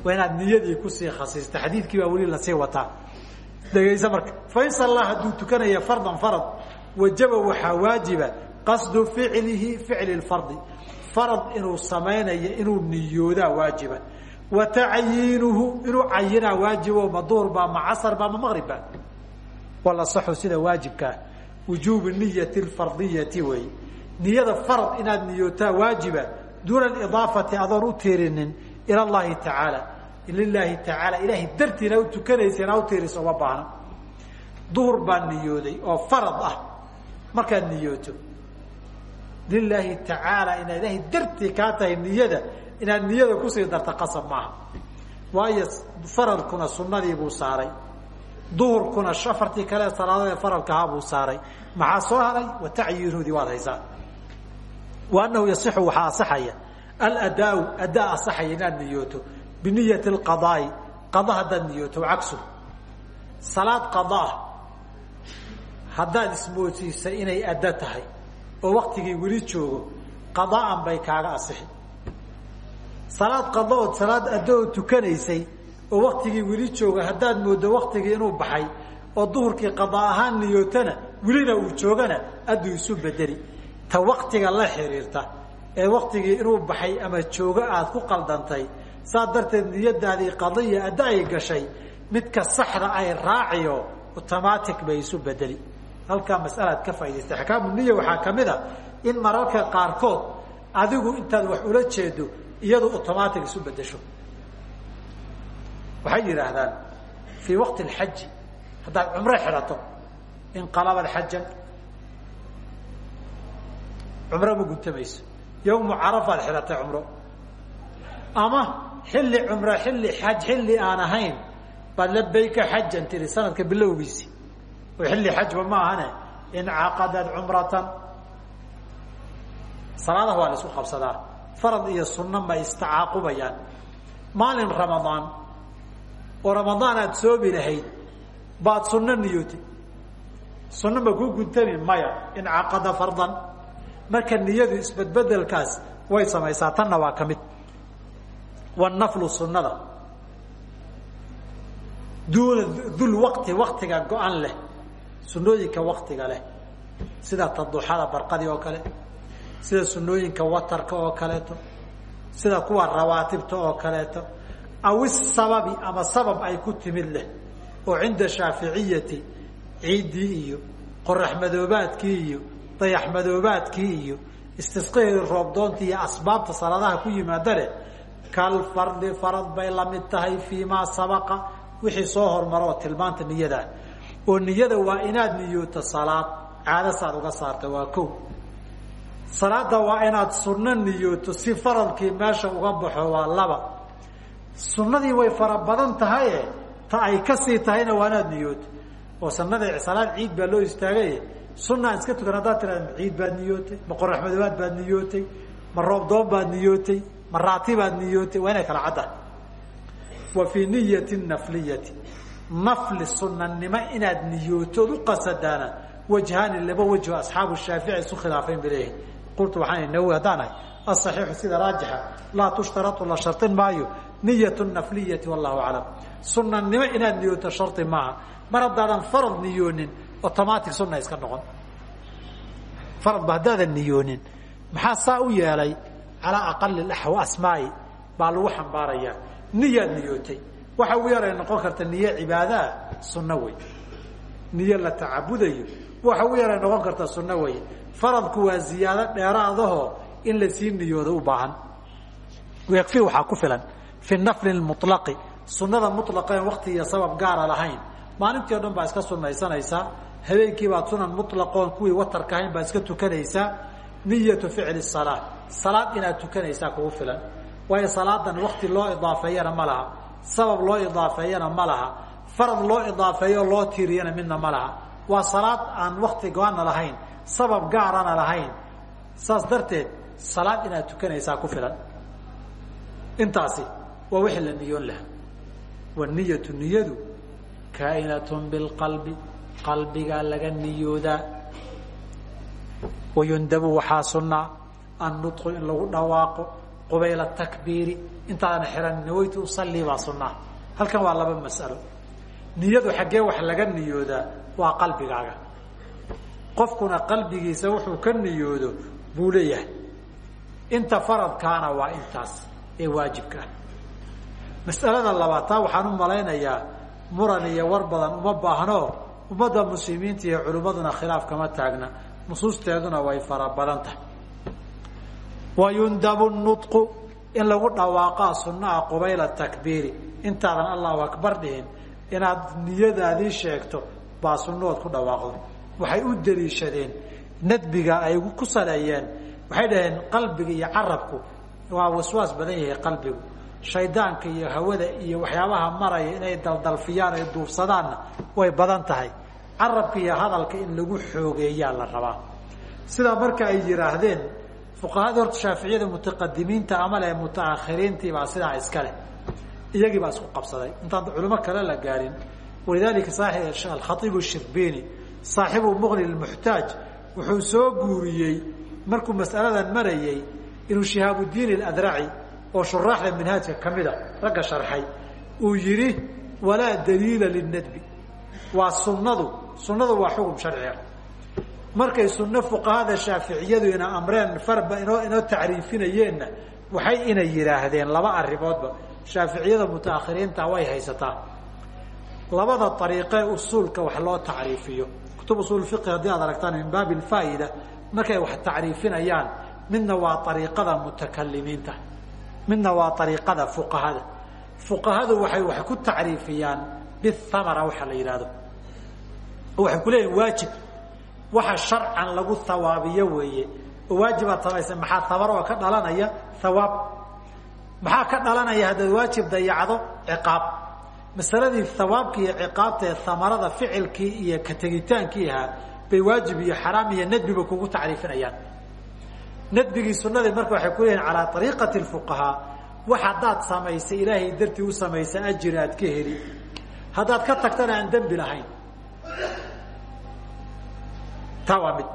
waa inaad niyadii ku sii khasiista xadiidkii baa weli la sii wataa. Dhegaysa marka. Fain sallaa hadduu tukanaya fardan farad wajaba waxaa waajiba qasdu ficlihi ficli lfardi. Farad inuu samaynayo inuu niyoodaa waajiba. Wa tacyiinuhu inuu cayinaa waajibo ma duurbaa ma casarbaa ma maqribba wala saxu sida waajibkaa wujuubu niyati lfardiyati wey. Niyada farad inaad niyootaa waajiba duuna alidaafati adoon u tiirinin ila llahi tacaala. Lilaahi tacaala ilaahay dartiina u tukanaysa inaa u tiiriso uma baahna. Oo farad ah markaad niyooto lilaahi tacaala inaad ilaahay dartii kaa tahay niyada inaad niyada ku sii darta qasab maaha. Waayo faradkuna sunadii buu saaray. Duhurkuna afartii kale salaadada faradka ahaa buu saaray. Maxaa soo haray? Wa tacyiinuhudii waad haysaa. Wa anahu yasixu waxaa asaxaya aladaau adaa asaxaya inaad niyooto. Biniyati lqadaai qada haddaad niyooto cagsu salaad qadaa haddaad ismoodsiisay inay addo tahay oo waktigii weli joogo qadaan bay kaaga asixi. Salaad qada ood salaad addo oo tukanaysay oo waktigii weli jooga haddaad mooddo waktigii inuu baxay oo duhurkii qada ahaan niyootana welina uu joogana adduu isu bedeli ta waktiga la xiriirta ee waktigii inuu baxay ama joogo aad ku qaldantay saa darteed niyadaadii qadiya adda ay gashay midka saxda ay raaciyo automatic bay isu bedeli halkaa masalaad ka faa'idaystay axkaamu niya waxaa ka mid a in mararka qaarkood adigu intaad wax ula jeedo iyadu automatic isu bedesho waxay yidhaahdaan fii waqti alxaji haddaad cumro xidhato inqalabad xajan cumro ma guntamayso yawmu carafaad xidhatay cumro. Ama xilli cumro xilli xaj xilli aan ahayn baad labayka xajan tiri sanadka bilowgiisi xilli xajba ma ahane incaqadad cumratan salaadaha waa la isku qabsadaa farad iyo sunna ma istacaaqubayaan maalin ramadaan oo ramadaan aada soomi lahayd baad sunno niyootay sunno ma kuu guntami maya incaqada fardan marka niyadu isbedbedelkaas way samaysaa tanna waa ka mid wanaflu sunnada duuna dul waqti waktiga go-an leh sunooyinka waktiga leh sida taduxada barqadii oo kale sida sunooyinka watarka oo kaleeto sida kuwa rawaatibta oo kaleeto aw isababi ama sabab ay ku timid leh oo cinda shaaficiyati ciiddii iyo qorax madoobaadkii iyo dayax madoobaadkii iyo istisqihii roobdoontii iyo asbaabta salaadaha ku yimaada leh kalfardi farad bay la mid tahay fii maa sabaqa wixii soo hormaro tilmaanta niyadaa oo niyada waa inaad niyooto salaad. Caado saad uga saarta waa ko salaada waa inaad sunno niyooto si faradkii meesha uga baxo waa laba. Sunnadii way fara badan tahaye ta ay ka sii tahayna waa inaad niyooto oo sanada salaad ciid baa loo istaagay. Sunaan iska tukan haddaad tirahda ciid baad niyootay ma qorax madoobaad baad niyootay ma roobdoon baad niyootay ma raati baad niyootay waa inay kala cadda wa fii niyati nafliyati nafli sunanimo inaad niyootood u qasadaana wajhaani laba wajho asxaabu shaafici isu khilaafeen ba leeyahay qultu waxaan nawi haddaan ahay asaxiixu sida raajixa laa tushtaratu la sharin maayo niyat nafliyati wallahu aclam. Sunanimo inaad niyooto shari maaha mar haddaadan farad niyoonin automatic sunna iska noqon. Faradba haddaadan niyoonin maxaa saa u yeelay calaa aqali asmaai baa lagu xambaarayaa niyaad niyootay waxa ugu yaray noqon karta niye cibaadaa sunno wey. Niye la tacabudayo waxa ugu yaray noqon karta sunno wey. Faradku waa ziyaado dheeraadahoo in la sii niyoodo u baahan. Yakfi waxaa ku filan. Fi nafli mulaqi sunada mulaqeen wakti iyo sabab gaara lahayn. Maalintii dhan baa iska sunaysanaysaa habeenkii baad sunan mulaqoon kuwii watarka ahayn baad iska tukanaysaa niyatu ficli salaa salaad inaad tukanaysaa kugu filan. Waayo salaadan wakti loo idaafeeyana ma laha sabab loo idaafeeyana ma laha. Farad loo idaafeeyo loo tiiriyana midna ma laha. Waa salaad aan wakti go-ana lahayn sabab gaarana lahayn. Saas darteed salaad inaad tukanaysaa ku filan. Intaasi waa wixii la niyoon laha waniyatu niyadu kaainatun bilqalbi qalbigaa laga niyoodaa. Wayundabu waxaa sunnaa annutqu in lagu dhawaaqo qubayla takbiiri intaadan xiran nawaytu usallii baa sunnaa halkan waa laba mas'alo. Niyadu xaggee wax laga niyoodaa waa qalbigaaga. Qofkuna qalbigiisa wuxuu ka niyoodo buu leeyahay. Inta faradkaana waa intaas ee waajibka ah. Mas'alada labaad taa waxaan u malaynayaa muran iyo war badan uma baahno ummadda muslimiinta iyo culimmaduna khilaaf kama taagna. Nusuusteeduna wayundabu nutqu in lagu dhawaaqaa sunnaha qubayla takbiiri intaadan allahu akbar dhihin inaad niyadaadii sheegto baa sunnahood ku dhawaaqdo waxay u daliishadeen nadbiga ay ku saleeyeen waxay dhaheen qalbiga iyo carabku waa waswaas badan yahay qalbigu shaydaanka iyo hawada iyo waxyaabaha maraya inay daldalfiyaan ay duufsadaanna way badan tahay carabka iyo hadalka in lagu xoogeeyaa la rabaa sidaa marka ay yidhaahdeen fuqahadii horta shaaficiyada mutaqadimiinta ama leh mutaakhiriintii baa sidaa iska leh. Iyagii baa isku qabsaday. Intaan culimo kale la gaarin. Walidalika alkhaiibu shirbini saaxibu muqni lmuxtaaj wuxuu soo guuriyey markuu mas'aladan marayey inuu shihaabudiin aladraci oo shuraaxda minhaajka ka mida ragga sharxay uu yidhi walaa daliila linadbi waa sunnadu sunnadu waa xukun sharciga markay sunno fuqahada shaaficiyadu ina amreen farba inoo inoo tacriifinayeenna waxay ina yidhaahdeen laba arrimoodba. Shaaficiyada mutaakhiriinta way haysataa. Labada ariiqee usuulka wax loo tacriifiyo. Kutub usul fiqi haddii aad aragtaan min baabi alfaa'ida markay wax tacriifinayaan midna waa ariiqada mutakalimiinta midna waa ariiqada fuqahada. Fuqahadu waxay wax ku tacriifiyaan bithamara waxa la yidhahdo waxay ku leeyihiin waajib waxa sharcan lagu hawaabiyo weeye. Oo waajibaad samaysa maxaa thamaro oo ka dhalanaya? Hawaab maxaa ka dhalanaya haddaad waajib dayacdo? Ciqaab. Masaladii hawaabka iyo ciqaabta ee hamarada ficilkii iyo ka tegitaankii bay waajib iyo xaraam iyo nadbiba kugu tacriifinayaan. Nadbigii sunadii marka waxay ku leeyihiin calaa ariiqati fuqahaa wax haddaad samaysay ilaahay dartii u samaysa ajir aad ka heli. Haddaad ka tagtana aan dembi lahayn taa waa mid.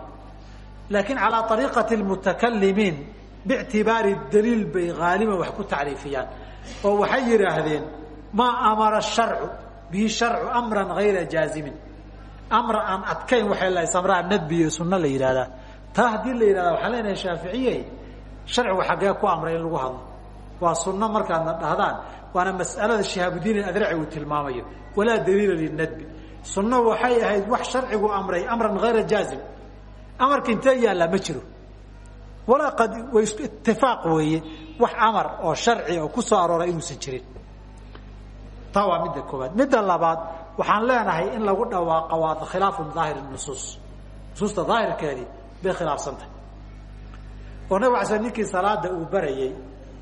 Laakiin calaa ariiqati mutakalimiin bictibaari daliil bay haaliban wax ku tacriifiyaan. Oo waxay yidhaahdeen maa amara sharcu bihi sharcu amran gayra jaazimin. Amra aan adkayn waxay la samraa nadbi iyo sunno la yidhahdaa taa haddii la yidhahda waxaan leenahay shaaficiye sharcigu xaggee ku amray in lagu hadlo. Waa sunno markaadna dhahdaan waana mas'alada shihaabudiin adraci uu tilmaamayo. Walaa daliila linadbi sunno waxay ahayd wax sharcigu amray amran hayra jaazim. Amarka intee yaallaa ma jiro. Walaa qad way isku itifaaq wax amar oo sharci oo ku soo arooray inuusan jirin. Taa waa midda koowaad. Midda labaad waxaan leenahay in lagu dhawaaqa waa khilaafu daahir nusuus. Nusuusta daahirkeedii bay khilaafsantahay oo nabig ala sl ninkii salaada uu barayey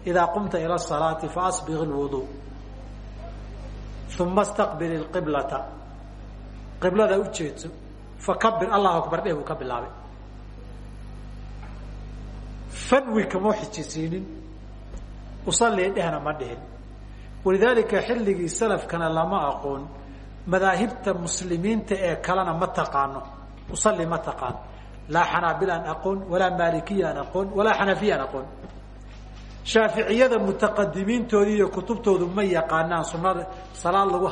idaa qumta ila salaati faasbiq lwudu uma staqbil qiblata qiblada ujeedso fakabir allahu akbar dheh buu ka bilaabay. Fanwi kama xijisiinin usalii dhehna ma dhihin. Walidaalika xilligii salafkana lama aqoon madaahibta muslimiinta ee kalena ma taqaano usalli ma taqaan. Laa xanaabilaan aqoon walaa maalikiyaan aqoon walaa xanafiyaan aqoon. Shaaficiyada mutaqadimiintoodii iyo kutubtoodu ma yaqaanaan sunada salaad lagu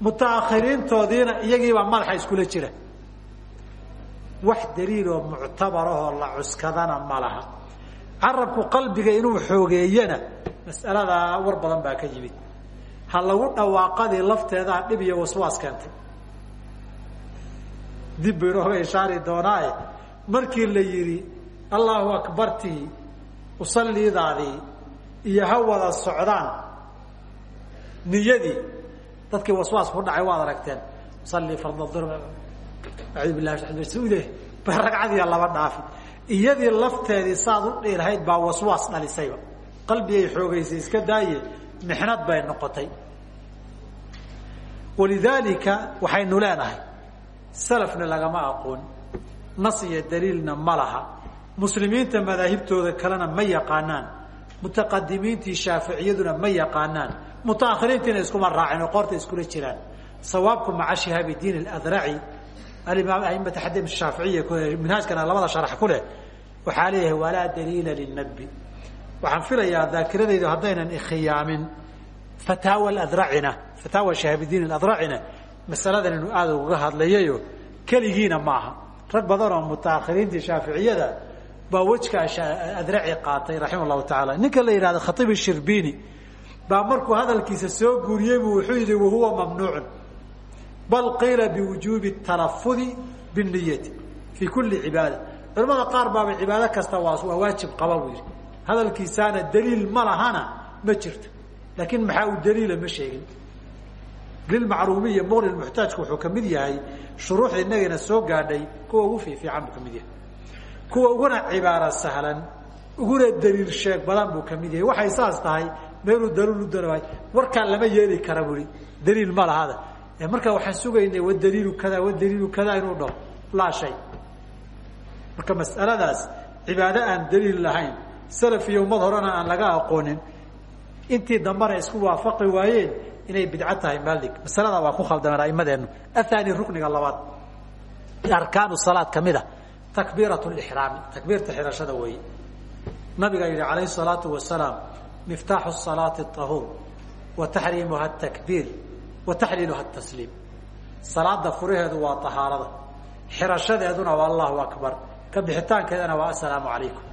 mutaakhiriintoodiina iyagiibaa madaxa iskula jira. Wax daliiloo muctabarahoo la cuskadana ma laha. Carabku qalbiga inuu xoogeeyana mas'aladaa war badan baa ka yimid. Ha lagu dhawaaqadii lafteedaa dhib iyo waswaas keentay. Dib baynu oga ishaari doonaaye. Markii la yidhi allahu akbartii usalliidaadii iyo ha wada socdaan niyadii dadkii waswaas ku dhacay waad aragteen usalli farda acuudu billahi ba ragcadiiya laba dhaafi. Iyadii lafteedii saad u dhiilhayd baa waswaas dhalisayba qalbigay xoogaysay iska daaye mixnad bay noqotay. Walidaalika waxaynu leenahay salafna lagama aqoon nas iyo daliilna ma laha. Muslimiinta madaahibtooda kalena ma yaqaanaan mutaqadimiintii shaaficiyaduna ma yaqaanaan mutaakhiriintiina iskuma raacin oo qoorta iskula jiraan. Sawaabku maca shihaabi diin adraci alimaam aimata xadi shaaficiya minhaajkana labada sharax ku leh waxaa leeyahay walaa daliila linadbi waxaan filayaa daakiradaydu haddaynan ikhiyaamin. Fataawa adracina fataawa shahabidiin adracina masaladan inuu aada ugaga hadlayayo keligiina maaha rag badan oo mutaakhiriintii shaaficiyada baa wejka adraci qaatay raxima llahu tacaala ninka la yidhahdo khaiib shirbini baa markuu hadalkiisa soo guuriyey buu wuxuu yidhi wahuwa mamnuucun. Bal qiila biwujuubi talafudi biniyati fii kulli cibaada. Culamada qaar baaba cibaado kasta waa waa waajib qaba buu yidhi. Hadalkiisaana daliil ma lahana ma jirto. Laakiin maxaa uu daliila ma sheegin? Lilmacruumiya muqni muxtaajku wuxuu ka mid yahay shuruuxda inagana soo gaadhay kuwa ugu fiifiican buu ka mid yahay. Kuwa uguna cibaaro sahlan uguna daliil sheeg badan buu ka mid yahay. Waxay saas tahay meeluu daliil u dana waay warkaan lama yeeli kara bui daliil ma lahada markaa waxaan sugaynay wadaliilu kada wadaliilu kada inuu dhaho. Laa shay. Marka mas'aladaas cibaado aan daliil lahayn salaf iyo ummad horena aan laga aqoonin intii dambana isku waafaqi waayeen inay bidco tahay malig masalada waa ku khaldameen aimadeenu athani rukniga labaad. Arkaanu salaad ka mid a takbiirat lixraami takbiirta xirashada weeye. Nabiga yihi calayhi salaatu wasalaam miftaaxu salaati ahuur wa taxriimuha takbiir wa taxliiluha tasliim salaada furaheedu waa tahaarada xirashadeeduna waa allahu akbar ka bixitaankeedana waa assalaamu calaykum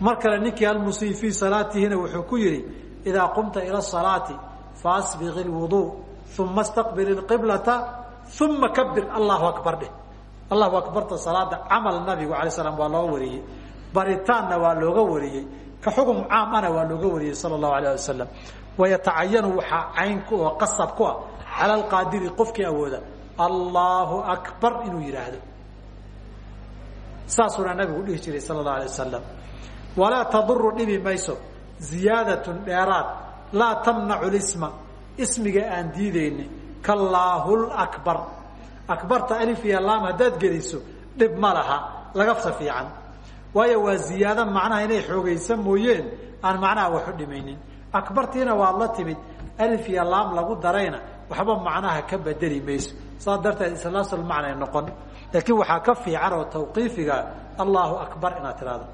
mar kale ninkii almusii fii salaatihina wuxuu ku yihi idaa qumta ila salaati faasbiq ilwuduu uma staqbil ilqiblata uma kabir allahu akbar dheh allahu akbarta salaada camal nabigu alay slam waa loo wariyey baritaanna waa looga wariyey ka xugum caam ana waa looga wariyey sala allahu alayh wasalam wayatacayanu waxaa cayn ku oo qasab ku ah cala alqaadiri qofkii awooda allahu akbar inuu yidhaahdo saasuuna nabigu dhihi jiray sala allahu alay wasalam walaa taduru dhibi mayso ziyaadatun dheeraad laa tamnacu lisma ismiga aan diidayni kallaahu lakbar akbarta alif iyo laam haddaad geliso dhib ma laha lagafta fiican waayo waa ziyaado macnaha inay xoogaysan mooyeen. Aan macnaha wax u dhimaynin. Akbartiina waad la timid. Alif iyo laam lagu darayna waxba macnaha ka bedeli mayso. Saas darteed islaasulmacnay noqon. Laakiin waxaa ka fiican oo tawqiifiga allahu akbar inaad tidhahdo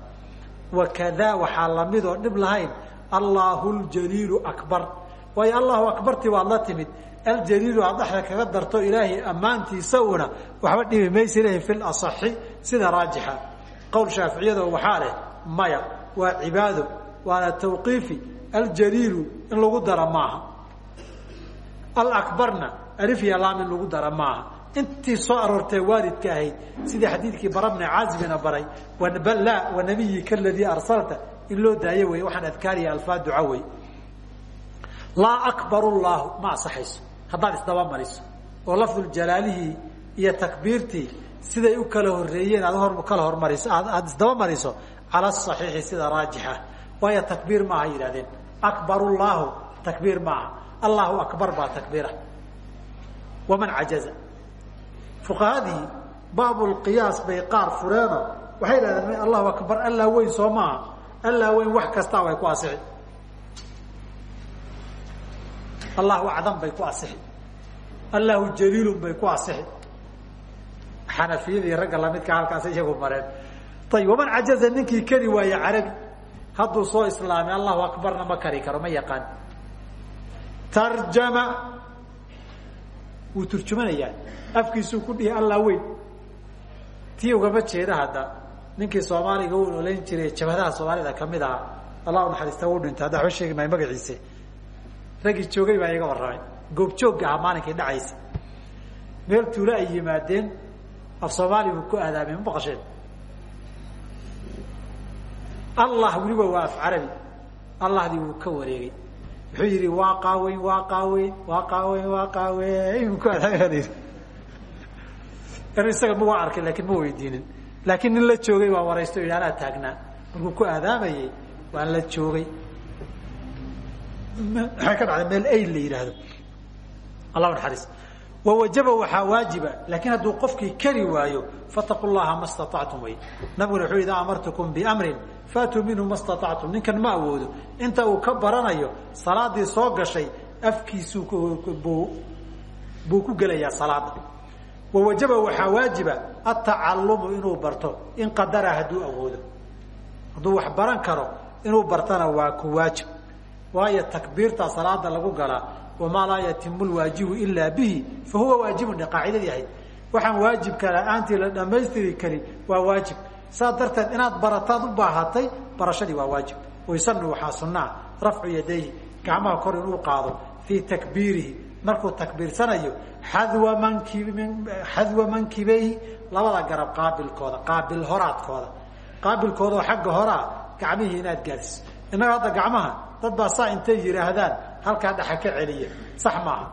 wakadaa waxaa la mid oo dhib lahayn allahu ljaliilu akbar. Waayo allahu akbarti waad la timid. Aljaliilu aad dhexda kaga darto ilaahay ammaantiisa una waxba dhibi maysa ilahi fi lasaxi sida raajixa qowl shaaficiyada waxaa leh maya waa cibaado waana tawqiifi aljaliilu in lagu dara maaha. Alakbarna alif iyo laam in lagu dara maaha. Intii soo aroortee waalidka ahayd sidii xadiidkii bara bni caazibina baray la wanabiyika aladii arsalta. In loo daayo wey waxaan adkaariya alfaad duca wey laa akbar llahu ma asaxayso. Haddaad isdaba mariso. Oo lafduljalaalihii iyo takbiirtii siday u kala horeeyeen hor kala hormariso aad isdaba mariso cala asaxiixi sida raajixa. Waayo takbiir maaha yidhahdeen akbar llahu takbiir maaha allahu akbar baa takbiira. Waman cajaza. Fuqahadii baabulqiyaas bay qaar fureeno. Waxay yidhahdeen allahu akbar allaa weyn soo maaha allaa wax kastaa way ku asixi. Allahu acdam bay ku asixi. Allahu jaliilun bay ku asixi xanafiyadii ragga lamidka halkaas iyagu mareen. Ayib waman cajaza ninkii kari waaye carabi hadduu soo islaamay allahu akbarna ma kari karo ma yaqaan. Tarjama wuu turjumanayaa afkiisuu ku dhihi allaa weyn. Tii ugama jeeda hadda. Ninkii soomaaliga u olayn jiray jabhadaha soomaalida ka mid ahaa allah u naxariista u dhintay. Hadda waxba sheegi maayo magaciise raggii joogay baa iga warramay. Goobjoogga ahaa maalinkii dhacaysa. Meel tuulo ay yimaadeen af soomaali buu ku aadaamay ma maqasheen allah weliba waa af carabi. Allahdii wuu ka wareegay. Wuxuu yihi waa qaaweyn waa qaaweyn waa qaaweyn waa qaaweyn. Ku aadaamay isaga ma waa arkay laakiin ma weydiinin. Laakiin nin la joogay waa waraysto yidhi anaa taagnaa. Markuu ku aadaamayey waan la joogay. Waxay ka dhacday? Meel ayn la yidhaahdo. Allah naxariis wawajaba waxaa waajiba laakiin hadduu qofkii kari waayo fataqu llaha ma staactum wey nabiguna wuxuu idaa amartukum biamrin faatuu minhu ma staactum ninkan ma awoodo. Inta uu ka baranayo salaadii soo gashay afkiisuu buu ku gelayaa salaada wawajaba waxaa waajiba atacalumu inuu barto in qadara hadduu awoodo. Hadduu wax baran karo inuu bartana waa ku waajib. Waayo takbiirta salaada lagu galaa wamaa laa yatimu lwaajibu ilaa bihi fa huwa waajibun dhe qaacidadii ahayd waxaan waajibka la'aantii la dhammaystiri karin waa waajib saas darteed inaad barataad u baahatay barashadii waa waajib waysanu waxaa sunaa rafcu yadayhi gacmaha kor inuu qaado fii takbiirihi markuu takbiirsanayo xadwa manki xadwa mankibeyhi labada garab qaabilkooda qaabil horaadkooda qaabilkoodaoo xagga horaa gacmihii inaad gaadsiso innaga hadda gacmaha dad baa saa intay yidhaahdaan halkaa dhexa ka celiya sax maaha.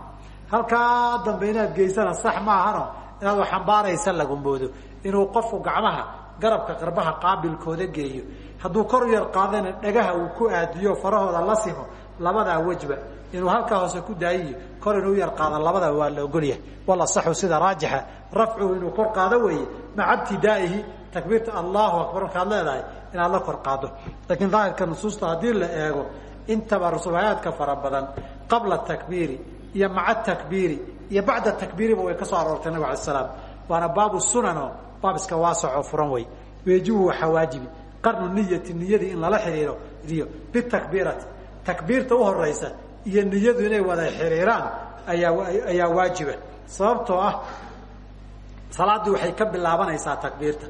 Halkaa dambe inaad geysana sax maahano inaad wax xambaaraysa lagu moodo inuu qofku gacmaha garabka qarbaha qaabilkooda geeyo. Hadduu kor yar qaadana dhagaha uu ku aadiyo farahooda la simo labadaa wejba inuu halkaa hoose ku daayiyo kor inuu yar qaada labada waa la ogolyahay wala saxu sida raajixa. Rafcuhu inuu kor qaado weeye maca ibtidaa'ihi. Takbiirta allahu akbar markaad leedahay inaad la kor qaado. Laakiin daahirka nusuusta haddii la eego intaba rusubayaadka fara badan qabla takbiiri iyo maca takbiiri iyo bacda takbiiriba way ka soo aroortay nabig alay slam waana baabu sunano baab iska waasacoo furan wey weejibu waxaa waajibi. Qarnu niyati niyadii in lala xiriiro iyo bitakbiirati. Takbiirta uhoreysa iyo niyadu inay wada xiriiraan ayaa ayaa waajiba. Sababtoo ah salaaddii waxay ka bilaabanaysaa takbiirta.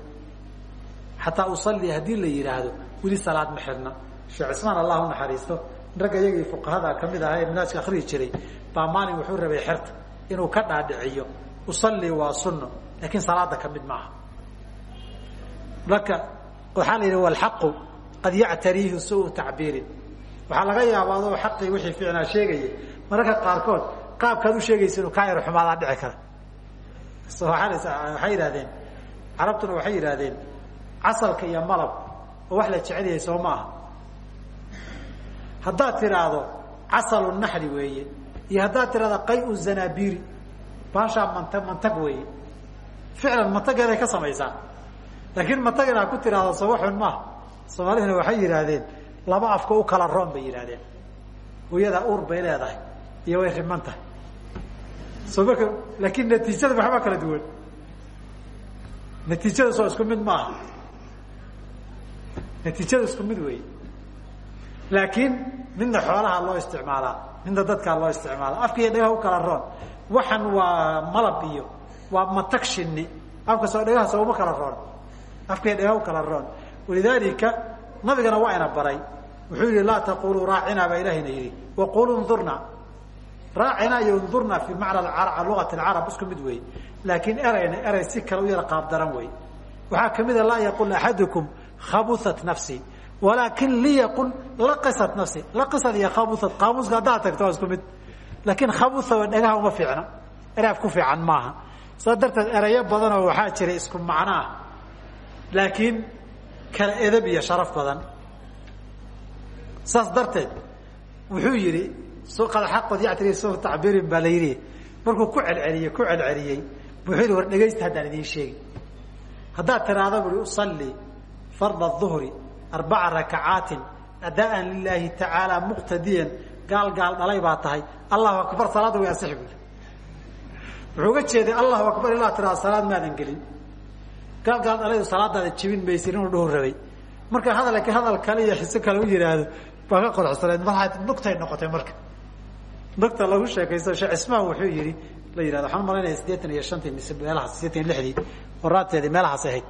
Xataa usalli haddii la yidhaahdo weli salaad ma xidhna sheekh cismaan allah u naxariisto. Ragga iyagii fuqahada ka mid ahaa ee minaaska akriyi jiray baa maalin wuxuu rabay xerta inuu ka dhaadhiciyo. Usalli waa sunno laakiin salaada ka mid maaha. Marka waxaa la yidhi walxaqu qad yactariihi suu tacbiirin. Waxaa laga yaabaa adoo xaqii wixii fiicnaa sheegaya mararka qaarkood qaabkaad u sheegaysa inuu kaa yar xumaadaa dhici kara. Waxay yidhahdeen carabtuna waxay yidhahdeen casalka iyo malab oo wax la jecel yahay soo maaha haddaad tidhaahdo casalu naxli weeye iyo haddaad tidhahdo qayu zanabiri baashaa manta mantag weeye. Ficlan mantageeday ka samaysaa. Laakiin mantag inaad ku tidhaahdo sawaxun maaha. Soomaaliduna waxay yidhaahdeen laba afka u kala roon bay yidhahdeen hooyadaa uur bay leedahay iyo way riman tahay. Soo marka laakiin natiijada waxbaa kala duwan. Natiijada soo isku mid maaha. Natiijada isku mid weeye laakiin midna xoolaha loo isticmaalaa midna dadkaa loo isticmaalaa. Afka iyo dhagaha u kala roon. Waxan waa malab iyo waa matag shini afka soo dhagaha sooma kala roon. Afka iyo dhagaha u kala roon. Walidaalika nabigana waa ina baray. Wuxuu yihi laa taquluu raacinaa baa ilahayna yidhi. Waquluu ndurna raacina iyo ndurna fi macna lugat alcarab isku mid weeye laakiin erayna eray si kale u yara qaab daran wey waxaa kamida laa yaqul axadukum khabusat nafsi walaakin liyaqun laqisat nafsi. Laqisad iyo khabusad qaamuuska haddaad tagto waa isku mid. Laakiin khabusa dhagaha uma fiicna. Eraaf ku fiican maaha. Saa darteed erayo badanoo waxaa jira isku macno ah laakiin kala edab iyo sharaf badan. Saas darteed wuxuu yidhi suuqada xaqood yactiri suuq tacbiirin baa la yidhi. Markuu ku celceliyey ku celceliyey wuxuu yidhi war dhegaysta haddaan idiin sheegi haddaad tiraahda buri usalli farda duhri arbaca rakacaatin adaan lilaahi tacaala muqtadiyan gaal gaal dhalay baa tahay. Allahu akbar salaadda way asix bui wuxuu uga jeeday allahu akbar ilaa tiraa salaad maadan gelin. Gaal gaal dhalaydu salaadaada jebin maysin inuu dhuhu rabay. Marka hadalka hadal kale iyo xiso kale u yihaahdo baa ka qorxsaneed marad nugtay noqotay marka. Nugta lagu sheekaysto sheekh cismaan wuxuu yihi la yihahdo waxaan u malaynaya siddeetan iyo shantii mise meelahaas siddeetan iyo lixdii waraadteedii meelahaas ahayd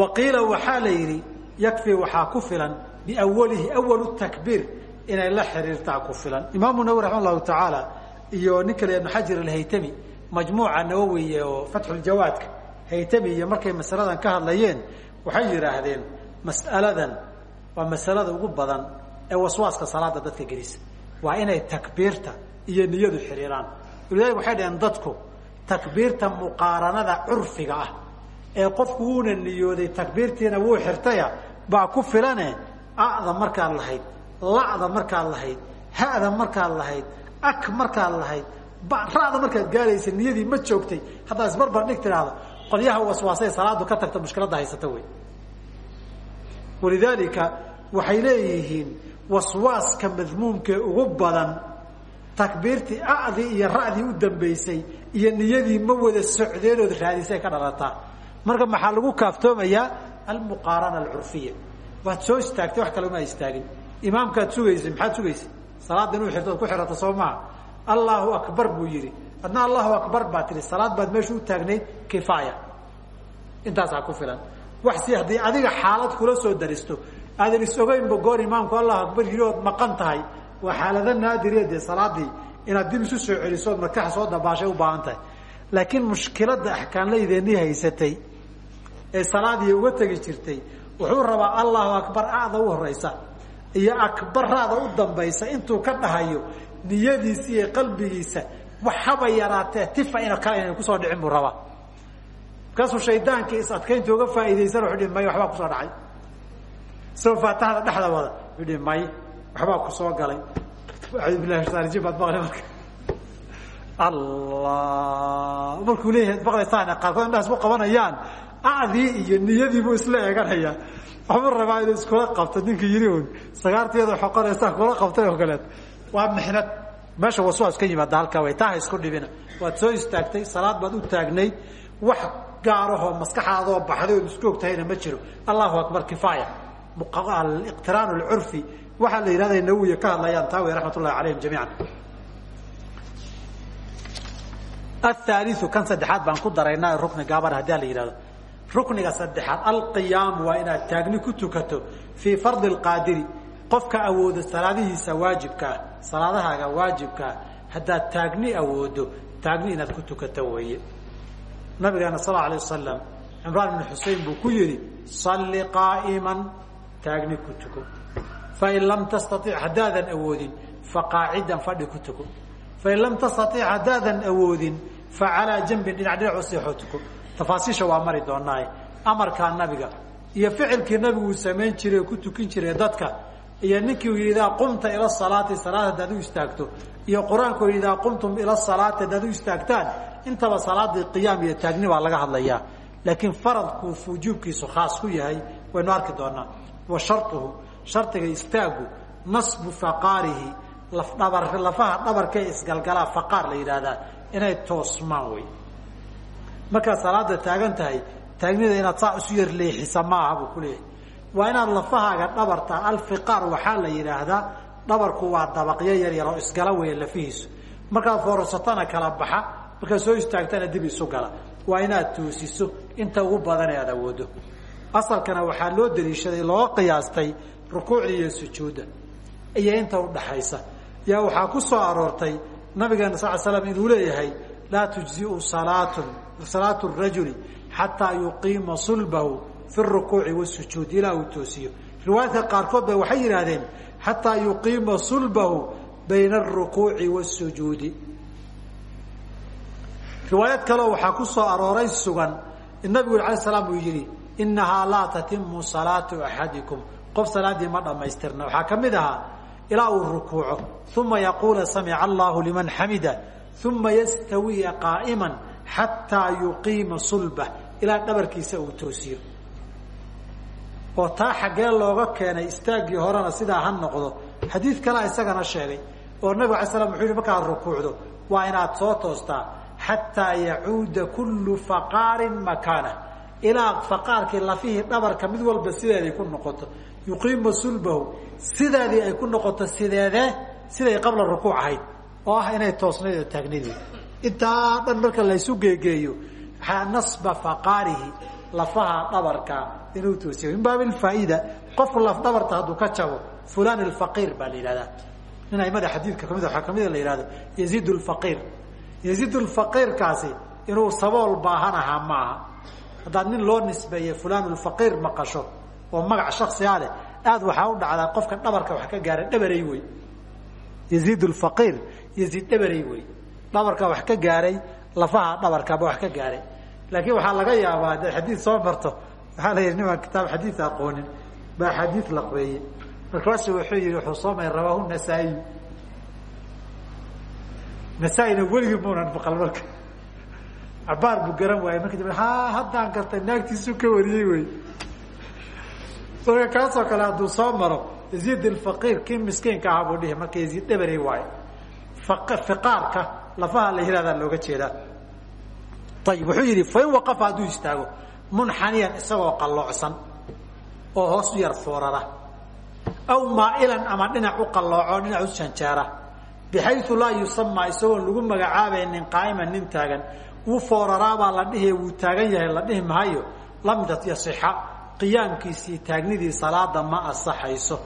wa qiila waxaa la yidhi yakfi waxaa ku filan biawalihi awalu takbiir inay la xiriirtaa ku filan. Imaamu nawowi raxima allahu tacaala iyo nin kale ibnu xajar alhaytami majmuuca nawowi oo fatxuljawaadka haytami iyo markay masaladan ka hadlayeen waxay yidhaahdeen mas'aladan waa masalada ugu badan ee waswaaska salaada dadka gelisa. Waa inay takbiirta iyo niyadu xiriiraan. Walidalika waxay dhaheen dadku takbiirta muqaaranada curfiga ah ee qofku wuuna niyooday takbiirtiina wuu xirtaya baa ku filane ada markaad lahayd la'da markaad lahayd ha'da markaad lahayd ak markaad lahayd ra'da markaad gaaraysa niyadii ma joogtay. Haddaad isbarbar dhig tidhaahdo qolyaha waswaasay salaadu ka tagta mushkiladda haysata wey. Walidaalika waxay leeyihiin waswaaska madmuumkee ugu badan takbiirtii a'dii iyo ra'dii u dambaysay iyo niyadii ma wada socdeenood raadisay ka dhalataa marka maxaa lagu kaaftoomayaa? Almuqaarana alcurfiya waad soo istaagtay wax kale uma istaagin. Imaamkaad sugaysay maxaad sugaysay salaadda inuu xirto ku xirato soo allahu akbar buu yidhi. Adna allahu akbar baa tihi salaad baad meesha u taagnayd kifaaya. Intaasaa ku filan. Wax si haddii adiga xaalad kula soo daristo aadan is ogeynba goor imaamku allahu akbar yidhi ood maqan tahay waa xaalado naadiriya dee salaadii inaad dib isu soo celiso ood soo dabaashay u baahan tahay. Laakiin mushkiladda axkaanlaydeenii haysatay ee salaadii uga tegi jirtay wuxuu rabaa allahu akbar ada u horeysa iyo akbaraada u dambaysa intuu ka dhahayo niyadiisa iyo qalbigiisa waxaba yaraatee tifa ina kale inay ku soo dhicin buu rabaa. Markaasuu shaydaankii is adkaynta uga faa'iidaysan wuxuu dhihi may waxbaa ku soo dhacay. Isagoo faatixada dhexda wada wuxuu dhihi may waxbaa ku soo galay. Acuudu billahi shaytaan baad maqli marka. Allah! Markuu leeyahay maqlaysaan qaarkood indhaha isku qabanayaan acdii iyo niyadiibuu isla eeganaya waxbuu rabaa inuu iskula qabto ninkii yidhi un sagaartiyada xoqonaysaa kula qabtay oo kaleet. Waa mixnad. Meesha waswaas ka yimaada halkaa way taa ha isku dhibina. Waad soo istaagtay salaad baad u taagnayd wax gaarahoo maskaxaadoo baxday ood isku ogtahayna ma jiro. Allahu akbar kifaaya. Iqtiraan lcurfi waxaa la yidhahda nawiya ka hadlayaan taa wey raxmat ullahi calayhim jamiican. Athaaliu kan saddexaad baan ku daraynaa rukni gaaban haddii la yidhahdo rukniga saddexaad alqiyaamu waa inaad taagni ku tukato fii fardi lqaadiri qofka awoodo salaadihiisa waajibkaa salaadahaaga waajibkaa haddaad taagni awoodo taagni inaad ku tukato weeye. Nabigeena sal alay wasalam cimraan ibnu xusein buu ku yidhi salli qaa'iman taagni ku tuko. Fain lam tastatic haddaadan awoodin faqaacidan fadhi ku tuko. Fain lam tastatic haddaadan awoodin fa calaa janbin dhinac dhinac useexoo tuko tafaasiisha waa mari doonaaye amarkaa nabiga iyo ficilkii nabigu uu samayn jiray ku tukin jiray dadka iyo ninkii yidhi qumta ila salaati salaad haddaad u istaagto. Iyo qur'aanku yidhi qumtum ila salaati haddaad u istaagtaan. Intaba salaadii qiyaam iyo taagni baa laga hadlayaa. Laakiin faradku wujuubkiisu khaas ku yahay waynu arki doonaa wa sharuhu shardiga istaagu nasbu faqaarihi lafdhabar lafaha dhabarkee isgalgalaa faqaar la yidhaahdaa inay toosmaan wey markaad salaada taagan tahay taagnida inaad saa isu yar leexisa maaha buu ku leeyahay. Waa inaad lafahaaga dhabarta alfiqaar waxaa la yidhaahdaa dhabarku waa dabaqyo yar yar oo isgala weya lafihiisu. Markaad foorasatana kala baxa markaad soo istaagtana dib isu gala. Waa inaad toosiso inta ugu badan ee aad awoodo. Asalkana waxaa loo daliishaday loo qiyaastay rukuucda iyo sujuudda iyo inta udhaxaysa yaa waxaa ku soo aroortay nabigeena sal slam inuu leeyahay laa tujziu salaatun salaatu rajuli xataa yuqiima sulbahu fi rukuuci wasujuud ilaa uu toosiyo. Riwaayadka qaarkood ba waxay yidhaahdeen xataa yuqiima sulbahu bayna arukuuci wasujuudi riwaayad kaleo waxaa ku soo arooray sugan in nabigu alay slam uu yidhi inahaa laa salaatu axadikum. Qof salaaddii ma dhammaystirna. Waxaa ka mid ahaa ilaa uu rukuuco uma allahu liman xamida uma yastawiya qaa'ima xataa yuqiima sulbah ilaa dhabarkiisa uu toosiyo. Oo taa xaggee looga keenay istaaggii horena sidaa ha noqdo xadiid kalea isagana sheegay oo nabig alay slam wuxuu yihi markaad rukuucdo waa inaad soo toostaa xataa yacuuda kullu faqaarin makaana. Ilaa faqaarkii lafihii dhabarka mid walba sideeday ku noqoto yuqiima sulbahu sideedii ay ku noqoto sideedee siday qabla rukuuc ahayd oo ah inay toosnayd oo taagnadeed intaa dhan marka laysu geegeeyo nasba faqaarihi lafaha dhabarka inuu toosiyo min baab faaida qofku laf dhabarta hadduu ka jabo fulan alfaqiir baa la yihahdaa nin aimada xadiidka ka mid waxaa kamida la yihahdo yaziid lfaqiir yaziid lfaqiirkaasi inuu sabool baahan ahaa maaha. Haddaad nin loo nisbeeye fulan lfaqiir maqasho oo magac shaksigaa leh aad waxaa u dhacdaa qofka dhabarka wax ka gaara dhabarey wey. Yaziid lfaqiir yaziid dhabarey wey dhabarka wax ka gaaray lafaha dhabarkaba wax ka gaaray. Laakiin waxaa laga yaabaa haddaad xadiid soo marto waxaa la yidhi nimaan kitaab xadiid aqoonin baa xadiid laqbeeye markaasu wuxuu yihi wuxuu soo maray rawaahu nasaa-iy nasaa-ina weligii muunan maqal marka. Cabaar buu garan waayey marka dambe ha haddaan gartay naagtiisuu ka wariyey wey. Marka kaasoo kale hadduu soo maro yaziid alfaqiir kii miskiinka ahaa buu dhihi marka yaziid dhabarey waayo fiqaarka lafaha la yihahdaa looga jeedaa. Ayib wuxuu yidhi fain waqafa hadduu istaago munxaniyan isagoo qalloocsan oo hoos yar foorara aw maailan ama dhinac u qallooco dhinac u janjeera bixayu laa yusamaa isagoon lagu magacaabaynin qaa'iman nin taagan wuu fooraraabaa la dhihi wuu taagan yahay la dhihi mahayo lam yasixa qiyaamkiisii taagnidii salaada ma asaxayso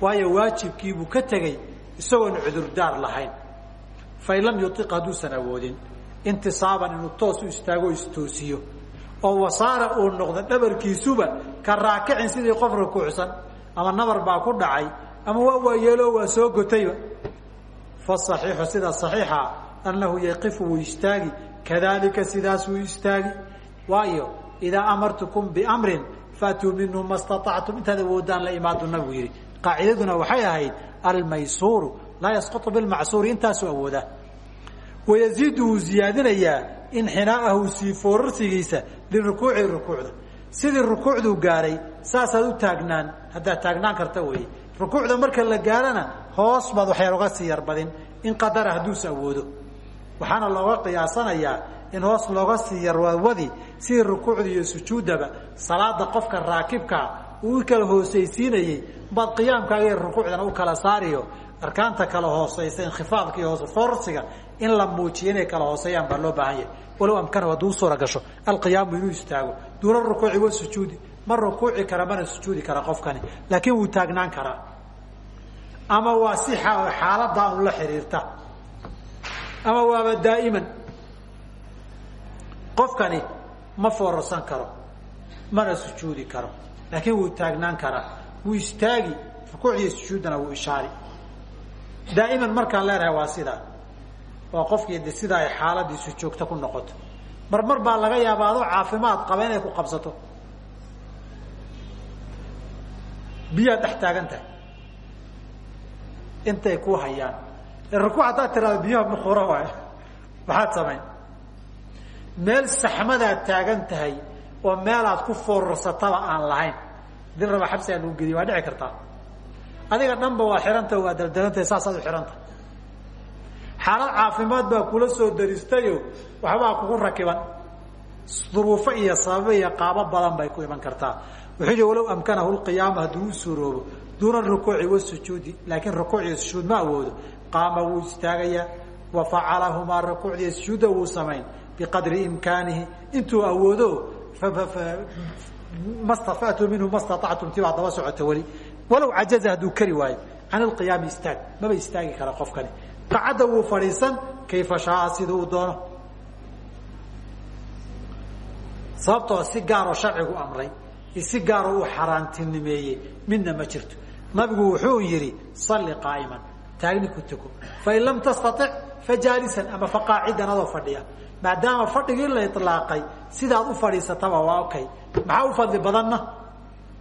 waayo waajibkiibuu ka tegey isagoon cudurdaar lahayn fain lam yuiq hadduusan awoodin intisaaban inuu toos u istaago istoosiyo oo wasaara uu noqdo dhabarkiisuba ka raakicin sidii qof rukuucsan ama nabar baa ku dhacay ama waa waayeelo waa soo gotayba fasaxiixu sida saxiixa annahu yaqifu wuu istaagi kadalika sidaas wuu istaagi waayo idaa amartukum biamrin faatuu minhu ma staactum intaad awoodaan la imaadu nabigu yihi qaacidaduna waxay ahayd almaysuuru laa yasqutu bilmacsuuri intaasuu awoodaa wayaziidu wuu ziyaadinayaa inxinaa'ahu sii foorarsigiisa lirukuuci rukuucda. Sidii rukuucduu gaaray saasaad u taagnaan haddaad taagnaan karta weeye. Rukuucda marka la gaarana hoos baad waxyar uga sii yarbadin in qadara hadduusa awoodo. Waxaana looga qiyaasanayaa in hoos looga sii yarwadi sidii rukuucda iyo sujuuddaba. Salaada qofka raakibkaa uu kala hoosaysiinayey baad qiyaamkaaga iyo rukuucdana u kala saariyo arkaanta kala hooseysa inkhifaadka hoose foorsiga in la muujiyo inay kala hooseeyaan baa loo baahan yahay. Walow amkanahu hadduu suura gasho. Alqiyaamu inuu istaago. Duuna rukuuci wasujuudi ma rukuuci kara mana sujuudi kara qofkani. Laakiin wuu taagnaan karaa ama waa si xaaladaa un la xiriirta. Ama waaba daa'iman. Qofkani ma foorarsan karo. Mana sujuudi karo. Laakiin wuu taagnaan karaa wuu istaagi. Rukuuciyo sujuuddana wuu ishaari daa'iman markaan leenahay waa sidaa waa qofkii de sidaa ay xaaladiisu joogto ku noqoto mar baa laga yaaba adoo caafimaad qaba inay ku qabsato biyaad dhex taagan tahay intay ku hayaan rukuuc haddaad tiraado biyaha mukhura waayo maxaad samayn meel saxmadaad taagan tahay oo meelaad ku foorarsataba aan lahayn dil raba xabsigaa lagu gediya waa dhici kartaa adiga dhanba waa xihanta waa daldalantahay saasaad u xihanta xaalad caafimaad baa kula soo daristayo waxbaa kugu rakiban. Duruufo iyo sababo iyo qaabo badan bay ku iman kartaa. Wuxuu yihi walow amkanahu lqiyaama hadduu u suuroobo duuna rukuuci wasujuudi laakiin rukuuc iyo sujuud ma awoodo. Qaama wuu istaagayaa wa facalahumaa rukuucdiiyo sujuudda wuu samayn biqadri imkaanihi. Intuu awoodo mastafatu minhu ma staactum tibaa daba socota weli walow cajaza hadduu kari waayo can alqiyaami istaag maba istaagi kara qofkani. Qacadda wuu fadhiisan kayfa shaaa sida uu doono? Sababtoo si gaaroo sharcigu amray iyo si gaaroo uu xaaraantinimeeyey midna ma jirto. Nabigu wuxuu yihi salli qaa'iman taagni ku tuko. Fain lam tastatic fajaalisan ama faqaacidan adoo fadhiya. Maadaama fadhigii la ilaaqay sidaad u fadhiisataba waa okay. Maxaa u fadli badanna?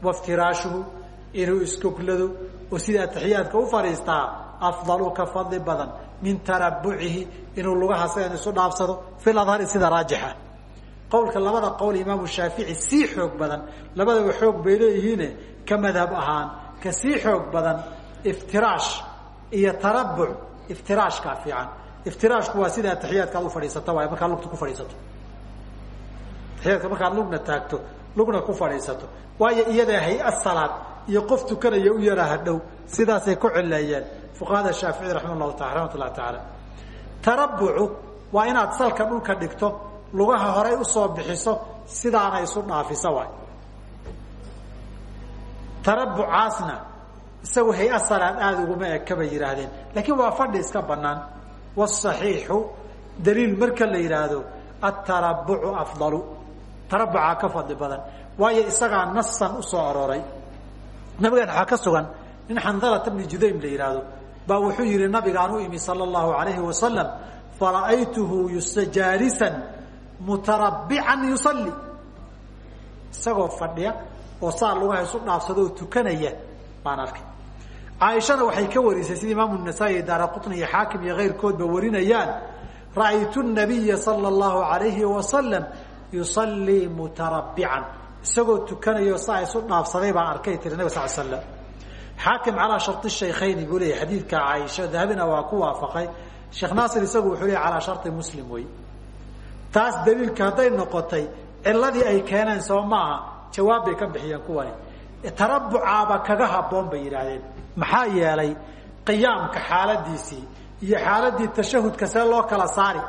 Waftiraashuhu inuu iskoglado oo sida atixiyaadka u fadhiistaa afdalu ka fadli badan min tarabucihi inuu lugaha sidan isu dhaafsado fi adhari sida raajixa. Qowlka labada qowl imaamu shaafici sii xoog badan labadaba xoog bay leeyihiine ka madhab ahaan ka sii xoog badan iftiraash iyo tarabuc iftiraashkaa fiican. Iftiraashku waa sida atixiyaadka ad u fadhiisato waay markaad lugta ku fadhiisato. Atixiyaadka markaad lugna taagto lugna ku fadhiisato. Waayo iyadaa hay'a salaad iyo qof tukanaya u yaraa hadhow sidaasay ku cileeyeen fuqahada shaafici raxima llahu taala raxmat llahi tacaala tarabucu waa salka dhulka dhigto lugaha horay u soo bixiso sidaana isu dhaafisa waay. Tarabucaasna isagu hay'a salaad aada uguma eka bay laakiin waa fadhi iska banaan wsaxiixu daliil marka la yidhaahdo atarabucu afdalu. Tarabucaa ka fadli badan waayo isagaa nasan u soo arooray nabigan waxaa ka sugan nin xandalata bni judaym la yidhaahdo baa wuxuu yihi nabigaan u imi sala allahu alayhi wasalam fara'aytuhu jaalisan mutarabican yusalli. Isagoo fadhiya oo saa lugaha isu dhaafsado oo tukanaya baan arkay. Caaishana waxay ka warisay sida imaamu nasaa-i daara qutni iyo xaakim iyo keyrkoodba warinayaan ra'aytu nabiya sala allahu alayhi wasalam yusallii mutarabican isagoo tukanayo saa isu dhaafsaday baan arkay tiri nabig sal slam xaakim calaa shari shaykhayni buu leeyay xadiidka caaisha dahabina waa ku waafaqay. Sheekh naasir isagu wuxuu leeyay calaa shari muslim wey taas daliilka hadday noqotay ciladii ay keeneen soo maaha jawaab bay ka bixiyeen kuwani. Tarabucaaba kaga habboon bay yidhaahdeen. Maxaa yeelay qiyaamka xaaladiisii iyo xaaladii tashahudka see loo kala saari.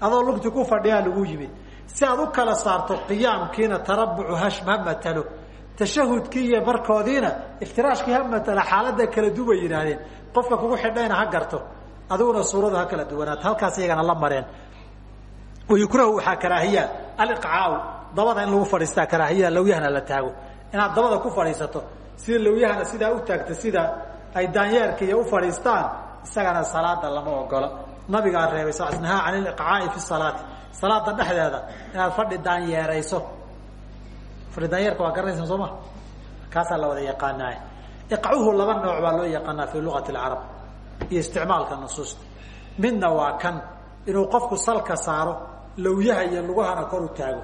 Adoo lugti ku fadhiyaa lagu yimid si aad u kala saarto qiyaamkiina tarabucu ha matalo. Tashahudkii iyo markoodiina iftiraashkii ha matala xaalada kala duway yidhaahdeen qofka kugu xidhayna ha garto. Adiguna suuradu ha kala duwanaato halkaas iyagana la mareen. Wayukrahu waxaa karaahiya aliqcaaw. Dabada in lagu fadhiistaa karaahiya lawyahana la taago. Inaad dabada ku fadhiisato sida lawyahana sidaa u taagta sida ay daanyeerka iyo u fadhiistaan isagana salaada lama ogola nabigaa reebay sal nahaa can iliqcaai fi salaati salaada dhexdeeda inaad fadhi daanyeerayso fadhi daanyeerka waa garanaysa soo ma? Kaasaa la wada yaqaanaa iqcuhu laba nooc baa loo yaqaanaa fi luqati alcarab iyo isticmaalka nusuusta. Midna waa kan inuu qofku salka saaro lawyaha iyo lugahana kor u taago.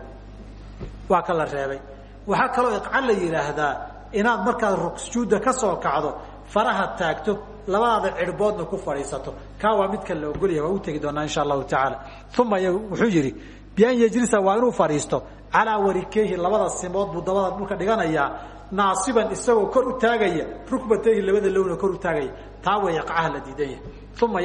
Waa ka la reebay. Waxaa kaloo iqca la yidhaahdaa inaad markaad sujuudda ka soo kacdo faraha taagto labadaada cirboodna ku fadhiisato. Kaa waa midka la ogolyahay waa u tegi doonaa insha allahu tacaala. Uma wuxuu yidhi bian yejlisa waa inuu fadhiisto. Calaa warikeehi labada simood buu dabada dhulka dhiganayaa naasiban isagoo kor u taagaya rukbatayhi labada lowna kor u taagaya. Taa way iqcaha la diidan yahay uma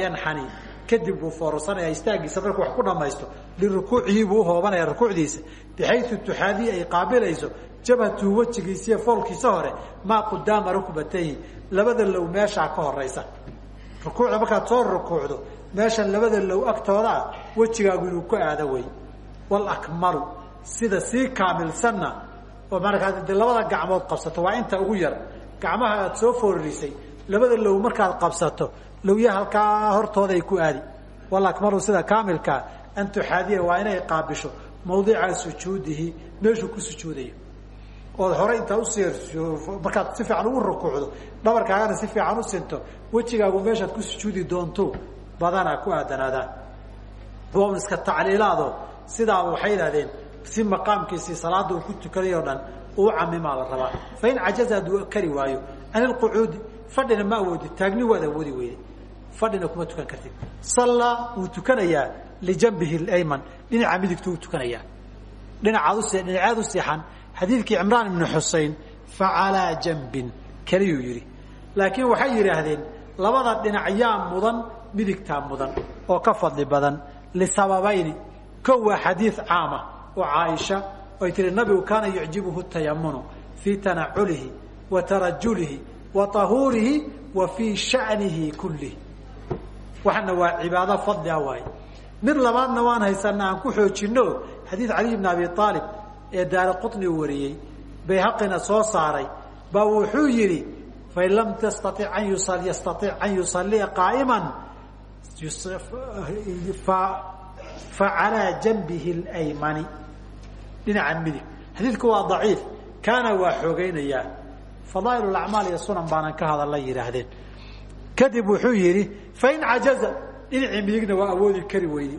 kadib buu foorarsanaya istaagiisa markuu wax ku dhamaysto lirukuucihi buu uhoobanaya rukuucdiisa. Bixayu tuxaadii ay qaabilayso jabhatuhu wejigiisiiyo foolkiisa hore maa qudaama rukbatayhi labada low meeshaa ka horaysa. Rukuucda markaad soo rukuucdo meeshan labada low agtooda ah wejigaagu inuu ku aado wey walakmalu sida sii kaamilsanna oo markaad de labada gacmood qabsato waa inta ugu yar. Gacmaha aad soo fooririsay labada low markaad qabsato lowya halkaa hortooday ku aadi. Walakmalu sida kaamilkaa an tuxaadiya waa inay qaabisho mawdica sujuudihi meeshuu ku sujuudayo ood hore intaa u sii markaad si fiican ugu rukuucdo dhabarkaagana si fiican u sinto wejigaagu meeshaad ku sujuudi doonto badanaa ku aadanaadaan waa iska tacliilaado sidaa waxay yidhahdeen si maqaamkiisii salaada uu ku tukanay o dhan uu camimaa la rabaa. Fain cajaza hadduu kari waayo can ilqucuudi fadhina ma awoodi taagni waad awoodi weyday fadhina kuma tukan kartid. Sallaa wuu tukanayaa lijanbihi lyman dhinaca midigtu uu tukanayaa. Dhinacaad us dhinacaad u seexan xadiidkii cimraan ibnu xusein facalaa janbin keliyuu yidhi. Laakiin waxay yidhaahdeen labada dhinac yaa mudan midigtaa mudan oo ka fadli badan lisababayni ko waa xadiid caama oo caaisha ay tihi nabigu kaana yucjibuhu tayamunu fii tanaculihi wa tarajulihi wa tahuurihi wa fii shanihi kullihi. Waxana waa cibaado fadli ah waaye. Mid labaadna waan haysana aan ku xoojino xadiid caliy bn abi aalib ee daaraqutni wariyey bayhaqina soo saaray baa wuxuu yidhi fain lam tastaic an yastaic an yusalia qaaiman facalaa janbihi aymani dhinaca midig xadiidku waa daciif kaana waa xoogeynayaa fadaail acmaal iyo sunan baanan ka hadalla yidhaahdeen. Kadib wuxuu yidhi fain cajaza. Dhinacii midigna waa awoodi kari weyde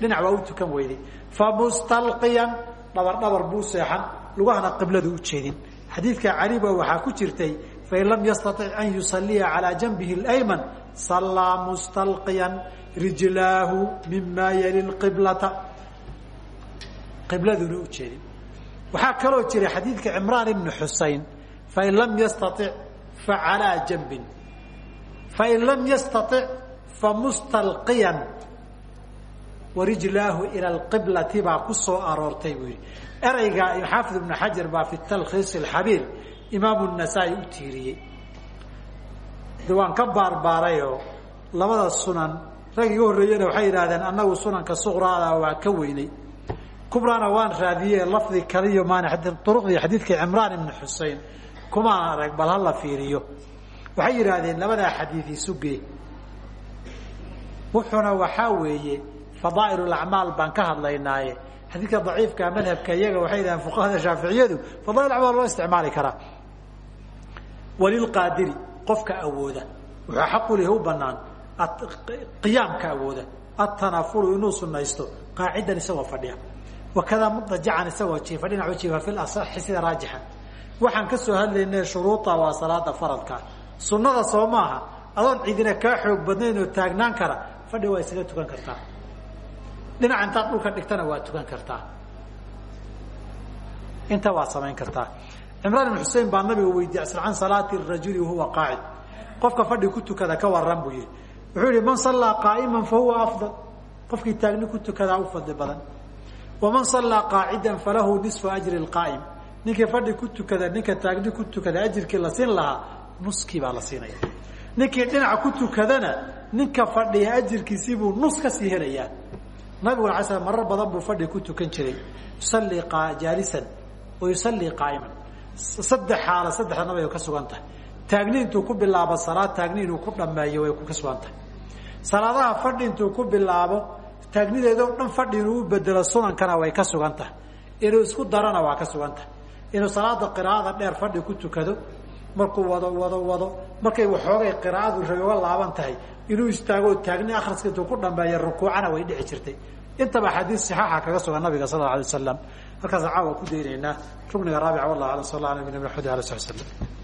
dhinac waa u tukan weyday famustalqiyan dhabar dhabar buu seexan lugahana qiblada u jeedin. Xadiidka cali waxaa ku jirtay fain lam yastaic an yusaliya calaa janbihi اayman salaa mustalqiyan rijlaahu mimaa yali qiblata qibladuna u jeedin. Waxaa kaloo jira xadiidka cimraan ibni xusayn fain lam yastaic facalaa janbin. Fain lam yastaic famustalqiyan warijlaahu ila lqiblati baa ku soo aroortay buu yidhi ereyga xaafid ibnu xajar baa fi talkhiis alxabiir imaamu nasaa-i u tiiriyey. De waan ka baarbaarayoo labada sunan rag iga horreeyena waxay yidhahdeen annagu sunanka suqraada waa ka weynay. Kubrana waan raadiyey lafdi kaliyo maan uruqdii xadiidka cimraan ibni xusein kumaan arag bal hala fiiriyo. Waxay yidhaahdeen labadaa xadiid isugee wuxuuna waxaa weeye fadaa'il acmaal baan ka hadlaynaaye. Xadiidka daciifka madhabka iyaga waxay yidhahdeen fuqahada shaaficiyadu fadail acmaal loo isticmaali karaa walilqaadiri qofka awooda. Wuxuu xaqu u banaan qiyaamka awooda. Atanafulu inuu sunaysto qaacidan isagoo fadhiya. Wakadaa mudajacan isagoo jiifa dhinacu jiifa fi lasaxi sida raajixa. Waxaan ka soo hadlaynay shuruuda waa salaada faradka. Sunnada soo maaha. Adoon cidina kaa xoog badnayn oo taagnaan kara fadhi waa isaga tukan kartaa dhinaca intaad dhulka dhigtana waa tukan kartaa. Inta waa samayn kartaa. Cimraan ibn xusein baa nabiga weydiiyey asal can salaati rajuli wahuwa qaacid. Qofka fadhi ku tukada ka waran buu yihi wuxuu yihi man sallaa qaa'iman fa huwa afdal. Qofkii taagni ku tukadaa u fadli badan. Waman sallaa qaacidan falahu nisfu ajri lqaa'im ninkii fadhi ku tukada ninka taagni ku tukada ajirkii la siin lahaa nuskii baa la siinaya. Ninkii dhinaca ku tukadana ninka fadhiya ajirkiisibuu nus ka sii helayaa nabigu ala sl marar badan buu fadhi ku tukan jiray. Yusallii jaalisan wa yusallii qaa'iman. Saddex xaala saddexda nabiga ka sugan tahay. Taagni intuu ku bilaabo salaad taagni inuu ku dhameeyo way ka sugan tahay. Salaadaha fadhi intuu ku bilaabo taagnideedoo dhan fadhi inuu bedelo sunankana way ka sugan tahay. Inuu isku darana waa ka sugan tahay. Inuu salaada qiraa'ada dheer fadhi ku tukado markuu wado wado wado markay waxoogay qiraa'adu ragoga laaban tahay inuu istaago taagni akhriska intuu ku dhameeyo rukuucana way dhici jirtay intaba axaadiis saxaaxa kaga sugan nabiga sal la alay waslam halkaasa caawa ku daynaynaa rukniga raabica wallah ala sal ala nabina mxamedi ala sali slam